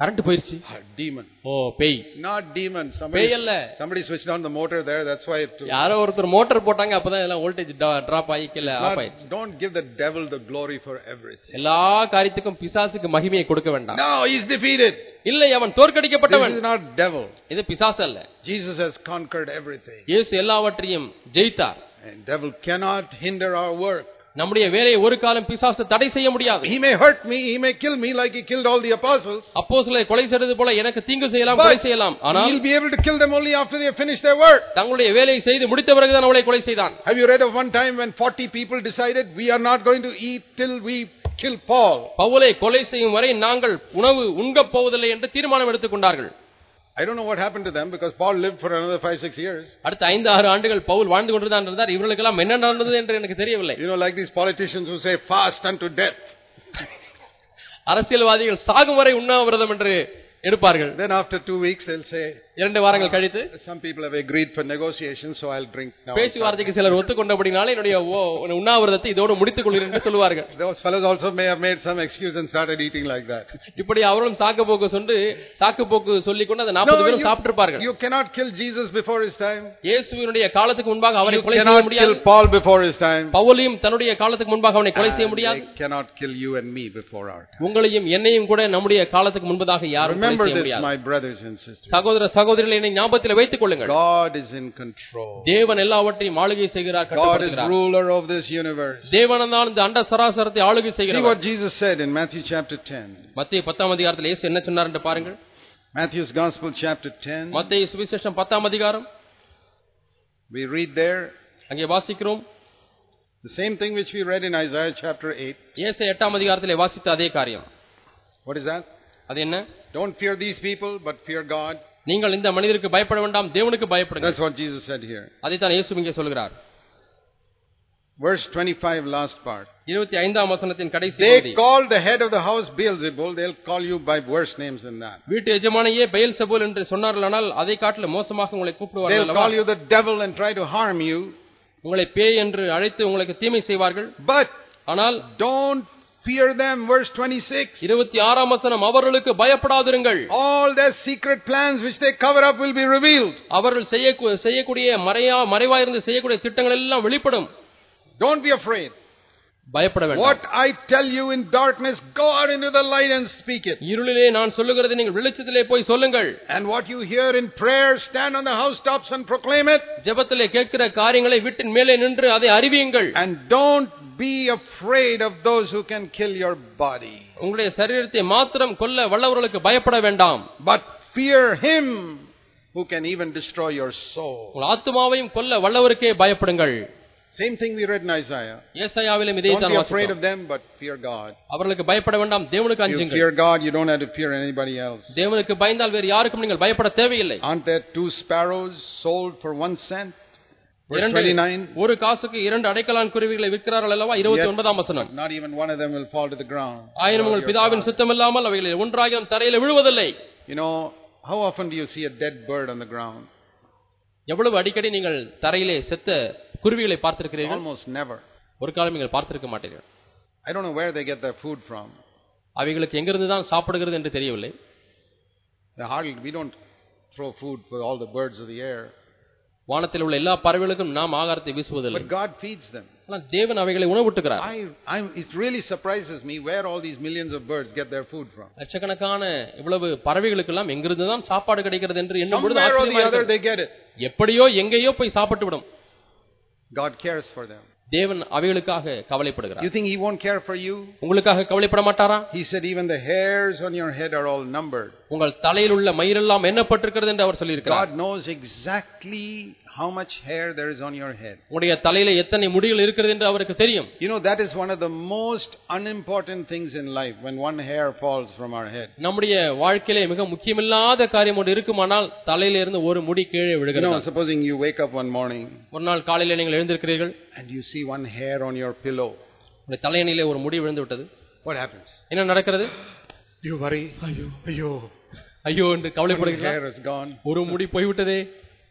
Current போயிருச்சு Ah, demon. ஓ பேய் Not demon. Somebody, பேய் அல்ல. somebody switched on the motor there. That's why it. யாரோ ஒருத்தர் மோட்டார் போட்டாங்க அப்பதான் எல்லாம் வோல்டேஜ் டிராப் ஆகி கீழே It's ஆஃப் not- ஆயிடுச்சு don't give the devil the glory for everything. எல்லா காரியத்துக்கும் பிசாசுக்கு மகிமையை கொடுக்க வேண்டாம் No, he's defeated. இல்லை அவன் This தோற்கடிக்கப்பட்டவன் is not devil. இது பிசாசு அல்ல Jesus has conquered everything. இயேசு எல்லாவற்றையும் ஜெயித்தார் And devil cannot hinder our work. நம்முடைய வேலையை ஒரு காலம் பிசாசு தடை செய்ய முடியாது He may hurt me, he may kill me like he killed all the apostles. அப்போ சில கொலை செய்வது போல எனக்கு தீங்கு செய்யலாம் கொலை செய்யலாம் ஆனால் he'll be able to kill them only after they have finished their work. தங்களுடைய வேலையை செய்து முடித்த பிறகுதான் அவளை கொலை செய்தான் Have you read of one time when 40 people decided we are not going to eat till we kill Paul? பவுலை கொலை செய்யும் வரை நாங்கள் உணவு உண்கப் போவதில்லை என்று தீர்மானம் எடுத்துக் கொண்டார்கள் I don't know what happened to them because Paul lived for another five, six years. அடுத்த ஐந்து ஆறு ஆண்டுகள் பவுல் வாழ்ந்து கொண்டுதான் இருந்தார் இவர்களுக்கெல்லாம் என்ன நடந்தது என்று எனக்கு தெரியவில்லை You know, like these politicians who say fast unto death. அரசியல்வாதிகள் சாகும் வரை உண்ணாவிரதம் என்று எடுப்பார்கள் Then after two weeks they'll say, இரண்டு வாரங்கள் கழித்து some people have agreed for negotiations, so I'll drink now. பேச்சுவார்த்தைக்கு சிலர் ஒத்துக்கொண்டபடினாலே என்னுடைய உண்ணாவிரதத்தை இதோடு முடித்துக் கொள்கிறேன் என்று சொல்லுவார்கள் Those fellows also may have made some excuse and started eating like that. இப்படி அவர்களும் சாக்கு போக்கு சொல்லி சாக்கு போக்கு சொல்லிக் கொண்டு அந்த நாற்பது பேரும் சாப்பிட்டிருப்பார்கள் you cannot kill Jesus before his time. இயேசுவினுடைய காலத்துக்கு முன்பாக அவரை கொலை செய்ய cannot முடியாது kill Paul before his time. பவுலையும் தன்னுடைய காலத்துக்கு முன்பாக அவனை கொலை செய்ய முடியாது cannot kill you and me before our time. உங்களையும் என்னையும் கூட நம்முடைய காலத்துக்கு முன்பதாக யாரும் கொலை Remember செய்ய this, முடியாது my brothers and sisters. சகோதர சகோதரிகளை என்னை ஞாபகத்தில் வைத்துக் கொள்ளுங்கள் God is in control. தேவன் எல்லாவற்றையும் ஆளுகை செய்கிறார் God is கட்டுப்படுத்துகிறார் ruler of this universe. தேவனதான் இந்த அண்ட சராசரத்தை ஆளுகை See செய்கிறார் what Jesus said in Matthew chapter 10. மத்திய பத்தாம் அதிகாரத்தில் இயேசு என்ன சொன்னார் என்று பாருங்கள் Matthew's Gospel chapter 10. மத்திய சுவிசேஷம் பத்தாம் அதிகாரம் We read there அங்கே வாசிக்கிறோம் the same thing which we read in Isaiah chapter 8. இயேசு எட்டாம் அதிகாரத்திலே வாசித்த அதே காரியம் What is that? அது என்ன Don't fear these people, but fear God. நீங்கள் இந்த மனிதருக்கு பயப்பட வேண்டாம் தேவனுக்கு பயப்படுங்க That's what Jesus said here. அதைத்தான் இயேசு இங்கே சொல்கிறார் Verse 25, last part. இருபத்தி ஐந்தாம் வசனத்தின் கடைசி பகுதி They call the head of the house Beelzebul. They'll call you by worse names than that. வீட்டு எஜமானையே பெயல் செபுல் என்று சொன்னார்களானால் அதை காட்டிலும் மோசமாக உங்களை கூப்பிடுவார்கள் They'll call you the devil and try to harm you. உங்களை பேய் என்று அழைத்து உங்களுக்கு தீமை செய்வார்கள் But ஆனால் don't fear them. Verse 26. இருபத்தி ஆறாம் வசனம் அவர்களுக்கு பயப்படாதிருங்கள் All their secret plans which they cover up will be revealed. அவர்கள் செய்ய செய்யக்கூடிய மறையா மறைவாயிருந்து செய்யக்கூடிய திட்டங்கள் எல்லாம் வெளிப்படும் Don't be afraid. பயப்பட வேண்டாம் What I tell you in darkness, go out into the light and speak it. இருளிலே நான் சொல்லுகிறதை நீங்கள் வெளிச்சத்திலே போய் சொல்லுங்கள் And what you hear in prayer, stand on the housetops and proclaim it. ஜெபத்திலே கேட்கிற காரியங்களை வீட்டின் மேலே நின்று அதை அறிவியுங்கள் And don't be afraid of those who can kill your body, உங்களுடைய சரீரத்தை மாத்திரம் கொல்ல வல்லவர்களுக்கு பயப்பட வேண்டாம் but fear him who can even destroy your soul. உங்கள் ஆத்மாவையும் கொல்ல வல்லவருக்கே பயப்படுங்கள் Same thing we read in Isaiah. ஏசாயாவிலும் Don't இதைத்தான் be afraid வாசித்தோம் of them, but fear God. அவர்களுக்கு பயப்பட வேண்டாம் தேவனுக்கு If you அஞ்சுங்கள் fear God, you don't have to fear anybody else. தேவனுக்கு பயந்தால் வேறு யாருக்கும் நீங்கள் பயப்பட தேவையில்லை Aren't there two sparrows sold for one cent? Verse இரண்டு 29. ஒரு காசுக்கு இரண்டு அடைக்கலான் குருவிகளை விற்கிறார்கள் அல்லவா இருபத்தி ஒன்பதாம் வசனம் Not even one of them will fall to the ground. ஆயிரம் Lord உங்கள் your பிதாவின் God. சுத்தமில்லாமல் அவைகளில் ஒன்றாயிரம் தரையில விழுவதில்லை You know, how often do you see a dead bird on the ground? எவ்வளவு அடிக்கடி நீங்கள் தரையிலே செத்த குருவிகளை பார்த்திருக்கிறீர்கள் Almost never. ஒரு காலம் நீங்கள் பார்த்திருக்க மாட்டீர்கள் I don't know where they get their food from. அவைகளுக்கு எங்கிருந்து தான் சாப்பிடுகிறது என்று தெரியவில்லை They hardly, we don't throw food for all the birds of the air. வானத்தில் உள்ள எல்லா பறவைகளுக்கும் நாம் ஆகாரத்தை வீசுவதில்லை But God feeds them. ஆனால் தேவன் அவைகளை உணவுட்டுகிறார் I, I'm, it really surprises me where all these millions of birds get their food from. லட்சக்கணக்கான இவ்வளவு பறவைகளுக்கெல்லாம் எங்கிருந்து தான் சாப்பாடு கிடைக்கிறது என்று எண்ணும் பொழுது ஆச்சரியமா they get it. எப்படியோ எங்கேயோ போய் சாப்பிட்டு விடும் God cares for them. தேவன் அவைகளுக்காக கவலைப்படுகிறார் You think He won't care for you? உங்களுக்காக கவலைப்பட மாட்டாரா He said, even the hairs on your head are all numbered. உங்கள் தலையில் உள்ள மயிரெல்லாம் எண்ணப்பட்டிருக்கிறது என்று அவர் சொல்லியிருக்கிறார் God knows exactly how much hair there is on your head. உங்களுடைய தலையில எத்தனை முடிகள் இருக்கிறது என்று அவருக்கு தெரியும் You know, that is one of the most unimportant things in life when one hair falls from our head. நம்முடைய வாழ்க்கையிலே மிக முக்கியமில்லாத காரியம் ஒன்று இருக்குமானால் தலையில இருந்து ஒரு முடி கீழே You know, விழுகிறது supposing you wake up one morning ஒரு நாள் காலையில நீங்கள் எழுந்திருக்கிறீர்கள் and you see one hair on your pillow. உங்களுடைய தலையணியிலே ஒரு முடி விழுந்து விட்டது What happens? என்ன நடக்கிறது You worry. Ayo, ayo. ஐயோ என்று One கவலைப்படுகிறீர்கள் hair is gone. ஒரு முடி போய்விட்டதே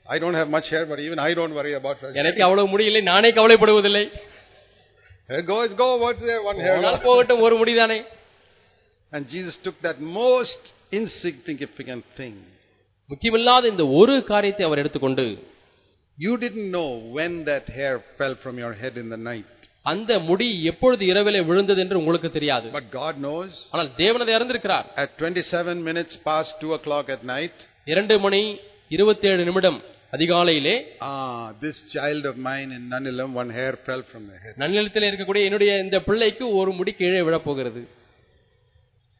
I don't have much hair, but even I don't worry about such எனக்கு அவ்வளவு முடியலை நானே கவலைப்படுவதில்லை Hair go is go. What's there? One hair. போனால் gone. போகட்டும் ஒரு முடிதானே And Jesus took that most insignificant thing. முக்கியமில்லாத இந்த ஒரு காரியத்தை அவர் எடுத்துக்கொண்டு You didn't know when that hair fell from your head in the night. அந்த முடி எப்பொழுது இரவிலே விழுந்தது என்று உங்களுக்கு தெரியாது But God knows. ஆனால் தேவனதை அறிந்திருக்கிறார் At 27 minutes past 2 o'clock at night, இரண்டு மணி இருபத்தேழு நிமிடம் அதிகாலையிலே ah, this child of mine in Nanilam, one hair fell from the head. நன்னிலத்தில் இருக்கக்கூடிய என்னுடைய இந்த பிள்ளைக்கு ஒரு முடி கீழே விழப்போகிறது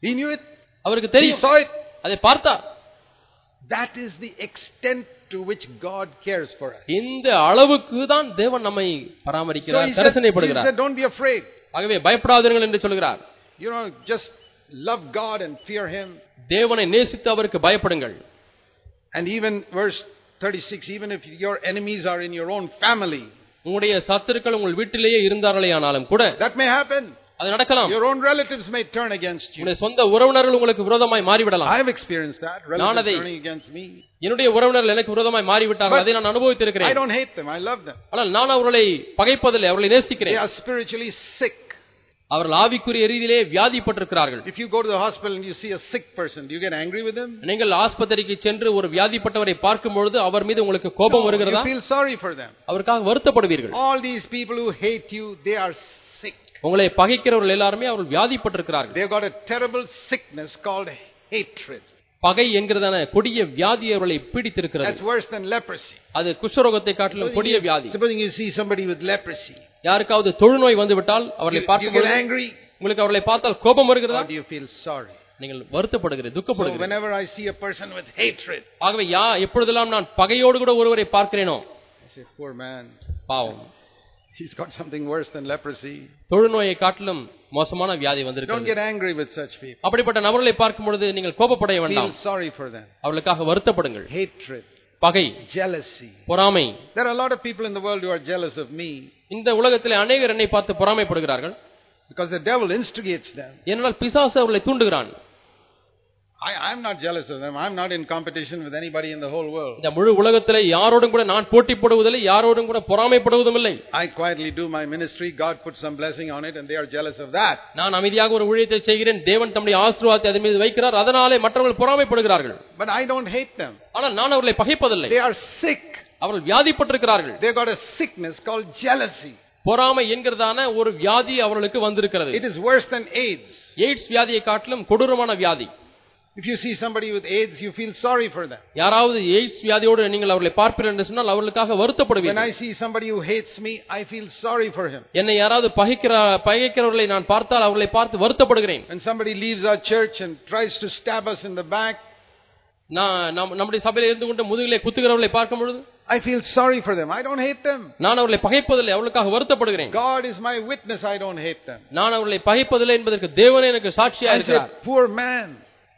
He knew it. அவருக்கு He தெரியும் saw it. அதை பார்த்தார் That is the extent to which God cares for us. இந்த அளவுக்கு தான் தேவன் நம்மை So he பராமரிக்கிறார் said, Jesus கரிசனைப்படுகிறார் said, don't be afraid. ஆகவே பயப்படாதீர்கள் என்று சொல்கிறார் You know, just love God and fear Him. தேவனை நேசித்து அவருக்கு பயப்படுங்கள் And even verse 36, even if your enemies are in your own family, உங்களுடைய சத்துருக்கள் உங்கள் வீட்டிலேயே இருந்தார்களே ஆனாலும் கூட that may happen. அது நடக்கலாம் Your own relatives may turn against you. உங்களுடைய சொந்த உறவினர்கள் உங்களுக்கு விரோதமாய் மாறிவிடலாம் I have experienced that. Relatives அதை- turning against me. என்னுடைய உறவினர்கள் எனக்கு விரோதமாய் மாறிவிட்டார்கள் அதை நான் I அனுபவித்திருக்கிறேன் don't hate them. I love them. ஆனால் நான் அவர்களை பகைப்பதில்லை அவர்களை They நேசிக்கிறேன் are spiritually sick. அவர்கள் ஆவிக்குரிய ரீதியிலே வியாதிப்பட்டிருக்கிறார்கள் If you go to the hospital and you see a sick person, do you get angry with him? நீங்கள் ஆஸ்பத்திரிக்கு சென்று ஒரு வியாதிப்பட்டவரை பார்க்கும் பொழுது அவர் மீது உங்களுக்கு கோபம் No, வருகிறதா you feel sorry for them. அவருக்காக வருத்தப்படுவீர்கள் All these people who hate you, they are sick. உங்களை பகைக்கிறவர்கள் எல்லாருமே அவர்கள் வியாதிப்பட்டிருக்கிறார்கள் They've got a terrible sickness called hatred. பகை என்கிறதான கொடிய வியாதி அவர்களை பீடித்திருக்கிறது. That's worse than leprosy. அது குஷ்டரோகத்தை காட்டிலும் கொடிய வியாதி. Supposing you see somebody with leprosy, யாருக்காவது தொழுநோய் வந்துவிட்டால் அவர்களை do you பார்க்கும் get பொழுது angry. உங்களுக்கு அவர்களை பார்த்தால் கோபம் வருகிறதா? Do you feel? Sorry? நீங்கள் வருத்தப்படுகிறீர்கள் துக்கப்படுகிறீர்கள் whenever I see a person with hatred, ஆகவே யா எப்பொழுதெல்லாம் நான் பகையோடு கூட ஒருவரை பார்க்கிறேனோ? Poor man, பாவம். he's got something worse than leprosy. தொழுநோயை காட்டிலும் மோசமான வியாதி Don't வந்திருக்கிறது get angry with such people. அப்படிப்பட்ட நபர்களை பார்க்கும் பொழுது நீங்கள் கோபப்பட Feel வேண்டாம் sorry for them. அவர்களுக்காக வருத்தப்படுங்கள் Hatred, பகை jealousy. பொறாமை There are a lot of people in the world who are jealous of me இந்த உலகத்திலே அநேகர் என்னை பார்த்து பொறாமைப்படுகிறார்கள் because the devil instigates them. ஏனென்றால் பிசாசு அவர்களை தூண்டுகிறான் I, I'm not jealous of them. I'm not in competition with anybody in the whole world. இந்த முழு உலகத்திலே யாரோடும் கூட நான் போட்டி போடுவதில்லை யாரோடும் கூட பொறாமைப்படுவதும் இல்லை I quietly do my ministry. God put some blessing on it and they are jealous of that. நான் அமைதியாக ஒரு ஊழியத்தை செய்கிறேன் தேவன் தம்முடைய ஆசீர்வாதத்தை அதன் மீது வைக்கிறார் அதனாலே மற்றவர்கள் பொறாமைப்படுகிறார்கள் But I don't hate them. ஆனால் நான் அவர்களை பகைப்பதில்லை They are sick. அவர்கள் வியாதிப்பட்டிருக்கிறார்கள் They got a sickness called jealousy. பொறாமை என்கிறதான ஒரு வியாதி அவர்களுக்கு வந்திருக்கிறது It is worse than AIDS. AIDS வியாதியை காட்டிலும் கொடூரமான வியாதி If you see somebody with AIDS, you feel sorry for them. யாராவது எய்ட்ஸ் வியாதியோடு நீங்கள் அவர்களை பார்ப்பீர்கள் என்று சொன்னால் அவர்களுக்காக When வருத்தப்படுவீர்கள் I see somebody who hates me, I feel sorry for him. என்னை யாராவது பகைக்கிற பகைக்கிறவர்களை நான் பார்த்தால் அவர்களை பார்த்து வருத்தப்படுகிறேன் When somebody leaves our church and tries to stab us in the back, நான் நம்- நம்முடைய சபையில் இருந்து கொண்டு முதுகிலே குத்துகிறவர்களை பார்க்கும் பொழுது I feel sorry for them. I don't hate them. நான் அவர்களை பகைப்பதில்லை அவர்களுக்காக வருத்தப்படுகிறேன் God is my witness. I don't hate them. நான் அவர்களை பகைப்பதில்லை என்பதற்கு தேவனே எனக்கு சாட்சியா I இருக்கிறார் say, poor man.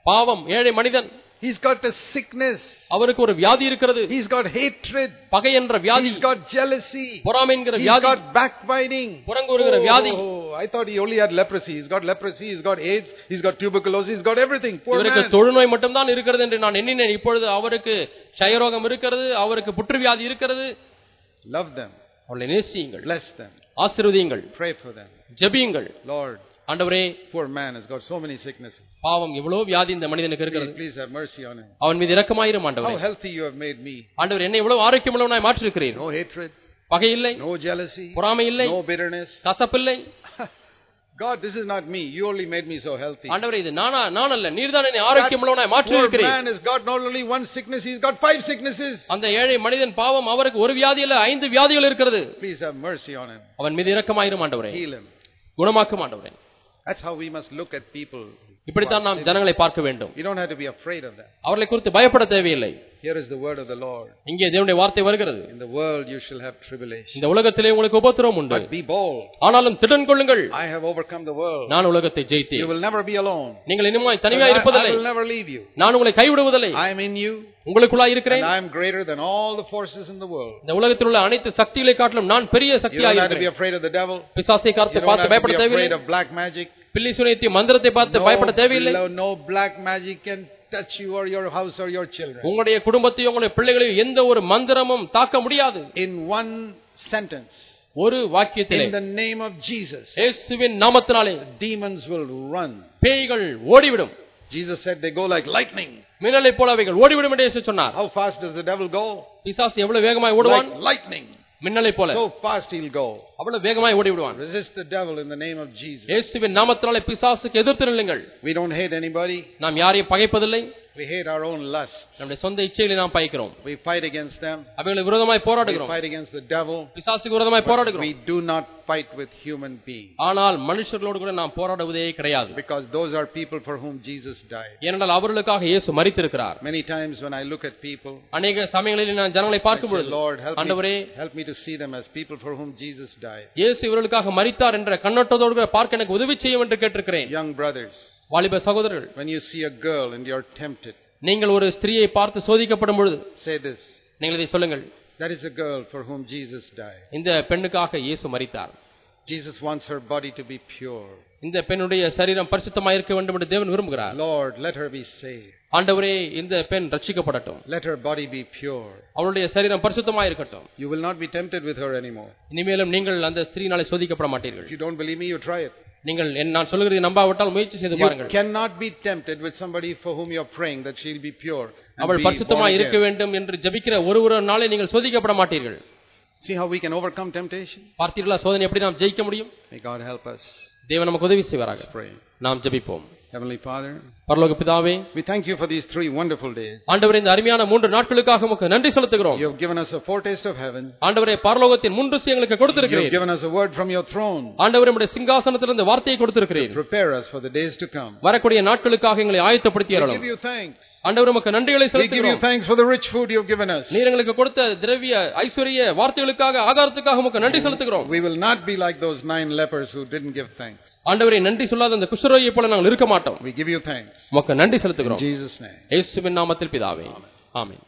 பாவம் ஏழை மனிதன் He's got a sickness. அவருக்கு ஒரு வியாதி இருக்கிறது He's got hatred. பகை என்ற வியாதி He's got jealousy. பொறாமை என்கிற He's வியாதி got backbiting. புறங்கூறுகிற வியாதி Oh, I thought he only had leprosy. He's got leprosy, he's got AIDS, he's got tuberculosis, he's got everything. Poor இவருக்கு man. தொழுநோய் மட்டும்தான் இருக்கிறது என்று நான் எண்ணினேன் இப்பொழுது அவருக்கு க்ஷயரோகம் இருக்கிறது அவருக்கு புற்றுவியாதி இருக்கிறது Love them. அவர்களை நேசியுங்கள் Bless them. ஆசீர்வதியுங்கள் Pray for them. ஜெபியுங்கள் Lord, ஆண்டவரே poor man has got so many sicknesses. பாவம் எவ்வளவு வியாதி இந்த மனிதனுக்கு இருக்கிறது please have mercy on him. அவன் மீது இரக்கமாயிரும் How ஆண்டவரே healthy you have made me. ஆண்டவர் என்னை எவ்வளவு ஆரோக்கியமுள்ளவனாய் மாற்றிருக்கிறீர் No hatred, பகை இல்லை no jealousy, பொறாமை இல்லை no bitterness. கசப்பில்லை God, this is not me. You only made me so healthy. ஆண்டவரே இது நானா நான் அல்ல நீர்தான் என்னை That ஆரோக்கியமுள்ளவனாய் மாற்றி poor இருக்கிறேன் man has got not only one sickness, he's got five sicknesses. அந்த ஏழை மனிதன் பாவம் அவருக்கு ஒரு வியாதி இல்ல ஐந்து வியாதிகள் இருக்கிறது Please have mercy on him. அவன் மீது இரக்கமாயிரும் ஆண்டவரே Heal him. குணமாக்கும் ஆண்டவரே That's how we must look at people. இப்படித்தான் நாம் ஜனங்களை பார்க்க வேண்டும் You don't have to be afraid of them. அவர்களை குறித்து பயப்பட தேவையில்லை Here is the word of the Lord. இங்கே தேவனுடைய வார்த்தை வருகிறது In the world you shall have tribulation. இந்த உலகத்திலே உங்களுக்கு உபத்திரம் உண்டு But be bold. ஆனாலும் திடன் கொள்ளுங்கள் I have overcome the world. நான் உலகத்தை You ஜெயித்தேன் will never be alone. நீங்கள் இனிமே But தனியா I, I இருப்பதில்லை will never leave you. நான் உங்களை கைவிடுவதில்லை I am in you, உங்களுக்குள்ளாய் and இருக்கிறேன் I am greater than all the forces in the world. இந்த உலகத்தில் உள்ள அனைத்து சக்திகளை காட்டிலும் நான் பெரிய You சக்தியாக don't have to be இருக்கிறேன் afraid of the devil. பிசாசை You காத்து don't பார்த்து have to பயப்பட be தேவையில்லை afraid of black magic. பில்லி சுனியத்தை மந்திரத்தை பார்த்து பயப்பட தேவையில்லை No, no black magic can touch you or your house or your children. உங்களுடைய குடும்பத்தையும் உங்களுடைய பிள்ளைகளையும் எந்த ஒரு மந்திரமும் தாக்க முடியாது In one sentence, ஒரு வாக்கியத்திலே in the name of Jesus, இயேசுவின் நாமத்தினாலே demons will run. பேய்கள் ஓடிவிடும் Jesus said they go like lightning. மின்னலை போல அவைகள் ஓடிவிடும் என்று இயேசு சொன்னார் How fast does the devil go? பிசாசு எவ்வளவு வேகமாய் ஓடுவான் Like lightning. மின்னலை போல So fast he'll go. அவ்வளவு வேகமாய் ஓடி விடுவான் Resist the devil in the name of Jesus. இயேசுவின் நாமத்தினாலே பிசாசுக்கு எதிர்த்து நில்லுங்கள் We don't hate anybody. நாம் யாரையும் பகைப்பதில்லை We hate our own lusts. நம்முடைய சொந்த இச்சைகளை நாம் பகைக்கிறோம் We fight against them. அவைகளை விரோதமாய் We போராடுகிறோம் fight against the devil. பிசாசுக்கு விரோதமாய் We போராடுகிறோம் do not fight with human beings. ஆனால் மனுஷர்களோடு கூட நாம் போராடுவதே கிடையாது Because those are people for whom Jesus died. ஏனென்றால் அவர்களுக்காக இயேசு மரித்திருக்கிறார் Many times when I look at people, அநேக சமயங்களில் நான் ஜனங்களை I பார்க்கும் say, பொழுது Lord, help ஆண்டவரே me, help me to see them as people for whom Jesus died. இயேசு இவர்களுக்காக மரித்தார் என்ற கண்ணோட்டத்தோடு கூட பார்க்க எனக்கு உதவி செய்யும் என்று கேட்டிருக்கிறேன் Young brothers, வாலிப சகோதரர்கள் when you see a girl and you're tempted, நீங்கள் ஒரு ஸ்திரியை பார்த்து சோதிக்கப்படும் பொழுது say this. நீங்கள் இதை சொல்லுங்கள் That is a girl for whom Jesus died. இந்த பெண்ணுக்காக இயேசு மரித்தார் Jesus wants her body to be pure. இந்த பெண்ணுடைய சரீரம் பரிசுத்தமாக இருக்க வேண்டும் என்று தேவன் விரும்புகிறார் Lord, let her be saved. ஆண்டவரே இந்த பெண் ரட்சிக்கப்படட்டும் Let her body be pure. அவளுடைய சரீரம் பரிசுத்தமாக இருக்கட்டும் You will not be tempted with her anymore. இனிமேலும் நீங்கள் அந்த ஸ்திரீனாலே சோதிக்கப்பட மாட்டீர்கள் If you don't believe me, you try it. நீங்கள் என் நான் சொல்கிறதை நம்பாவிட்டால் முயற்சி செய்து You பாருங்கள் cannot be tempted with somebody for whom you're praying that she'll be pure. and அவள் be பரிசுத்தமாக born இருக்க again. வேண்டும் என்று ஜெபிக்கிற ஒரு ஒரு நாளை நீங்கள் சோதிக்கப்பட மாட்டீர்கள் See how we can overcome temptation? பார்த்தீர்களா சோதனை எப்படி நாம் ஜெயிக்க முடியும் May God help us. தேவன் நமக்கு உதவி செய்வாராக Let's pray. நாம் ஜெபிப்போம் Heavenly Father, பரலோக பிதாவே we thank you for these three wonderful days. ஆண்டவரே இந்த அருமையான மூன்று நாட்களுக்காக உமக்கு நன்றி செலுத்துகிறோம் You have given us a foretaste of heaven. ஆண்டவரே பரலோகத்தின் முன் ருசி எங்களுக்கு You have கொடுத்திருக்கிறீர் given us a word from your throne. ஆண்டவரே உடைய சிங்காசனத்திலிருந்து வார்த்தையை கொடுத்திருக்கிறீர் Prepare us for the days to come. வரக்கூடிய நாட்களுக்காக எங்களை ஆயத்தப்படுத்தி We அருளும் give you thanks. ஆண்டவர் உமக்கு நன்றிகளை We give you செலுத்துகிறோம் thanks for the rich food you have given us. நீர் எங்களுக்கு கொடுத்த திரவிய ஐஸ்வர்ய வார்த்தைகளுக்காக ஆகாரத்துக்காக உமக்கு நன்றி செலுத்துகிறோம் We will not be like those nine lepers who didn't give thanks. ஆண்டவரே நன்றி சொல்லாத அந்த குஷ்டரோகியை போல நாங்கள் இருக்க மாட்டோம் We give you thanks. உமக்கு நன்றி In செலுத்துகிறோம் Jesus' name. இயேசுவின் நாமத்தில் பிதாவே ஆமென்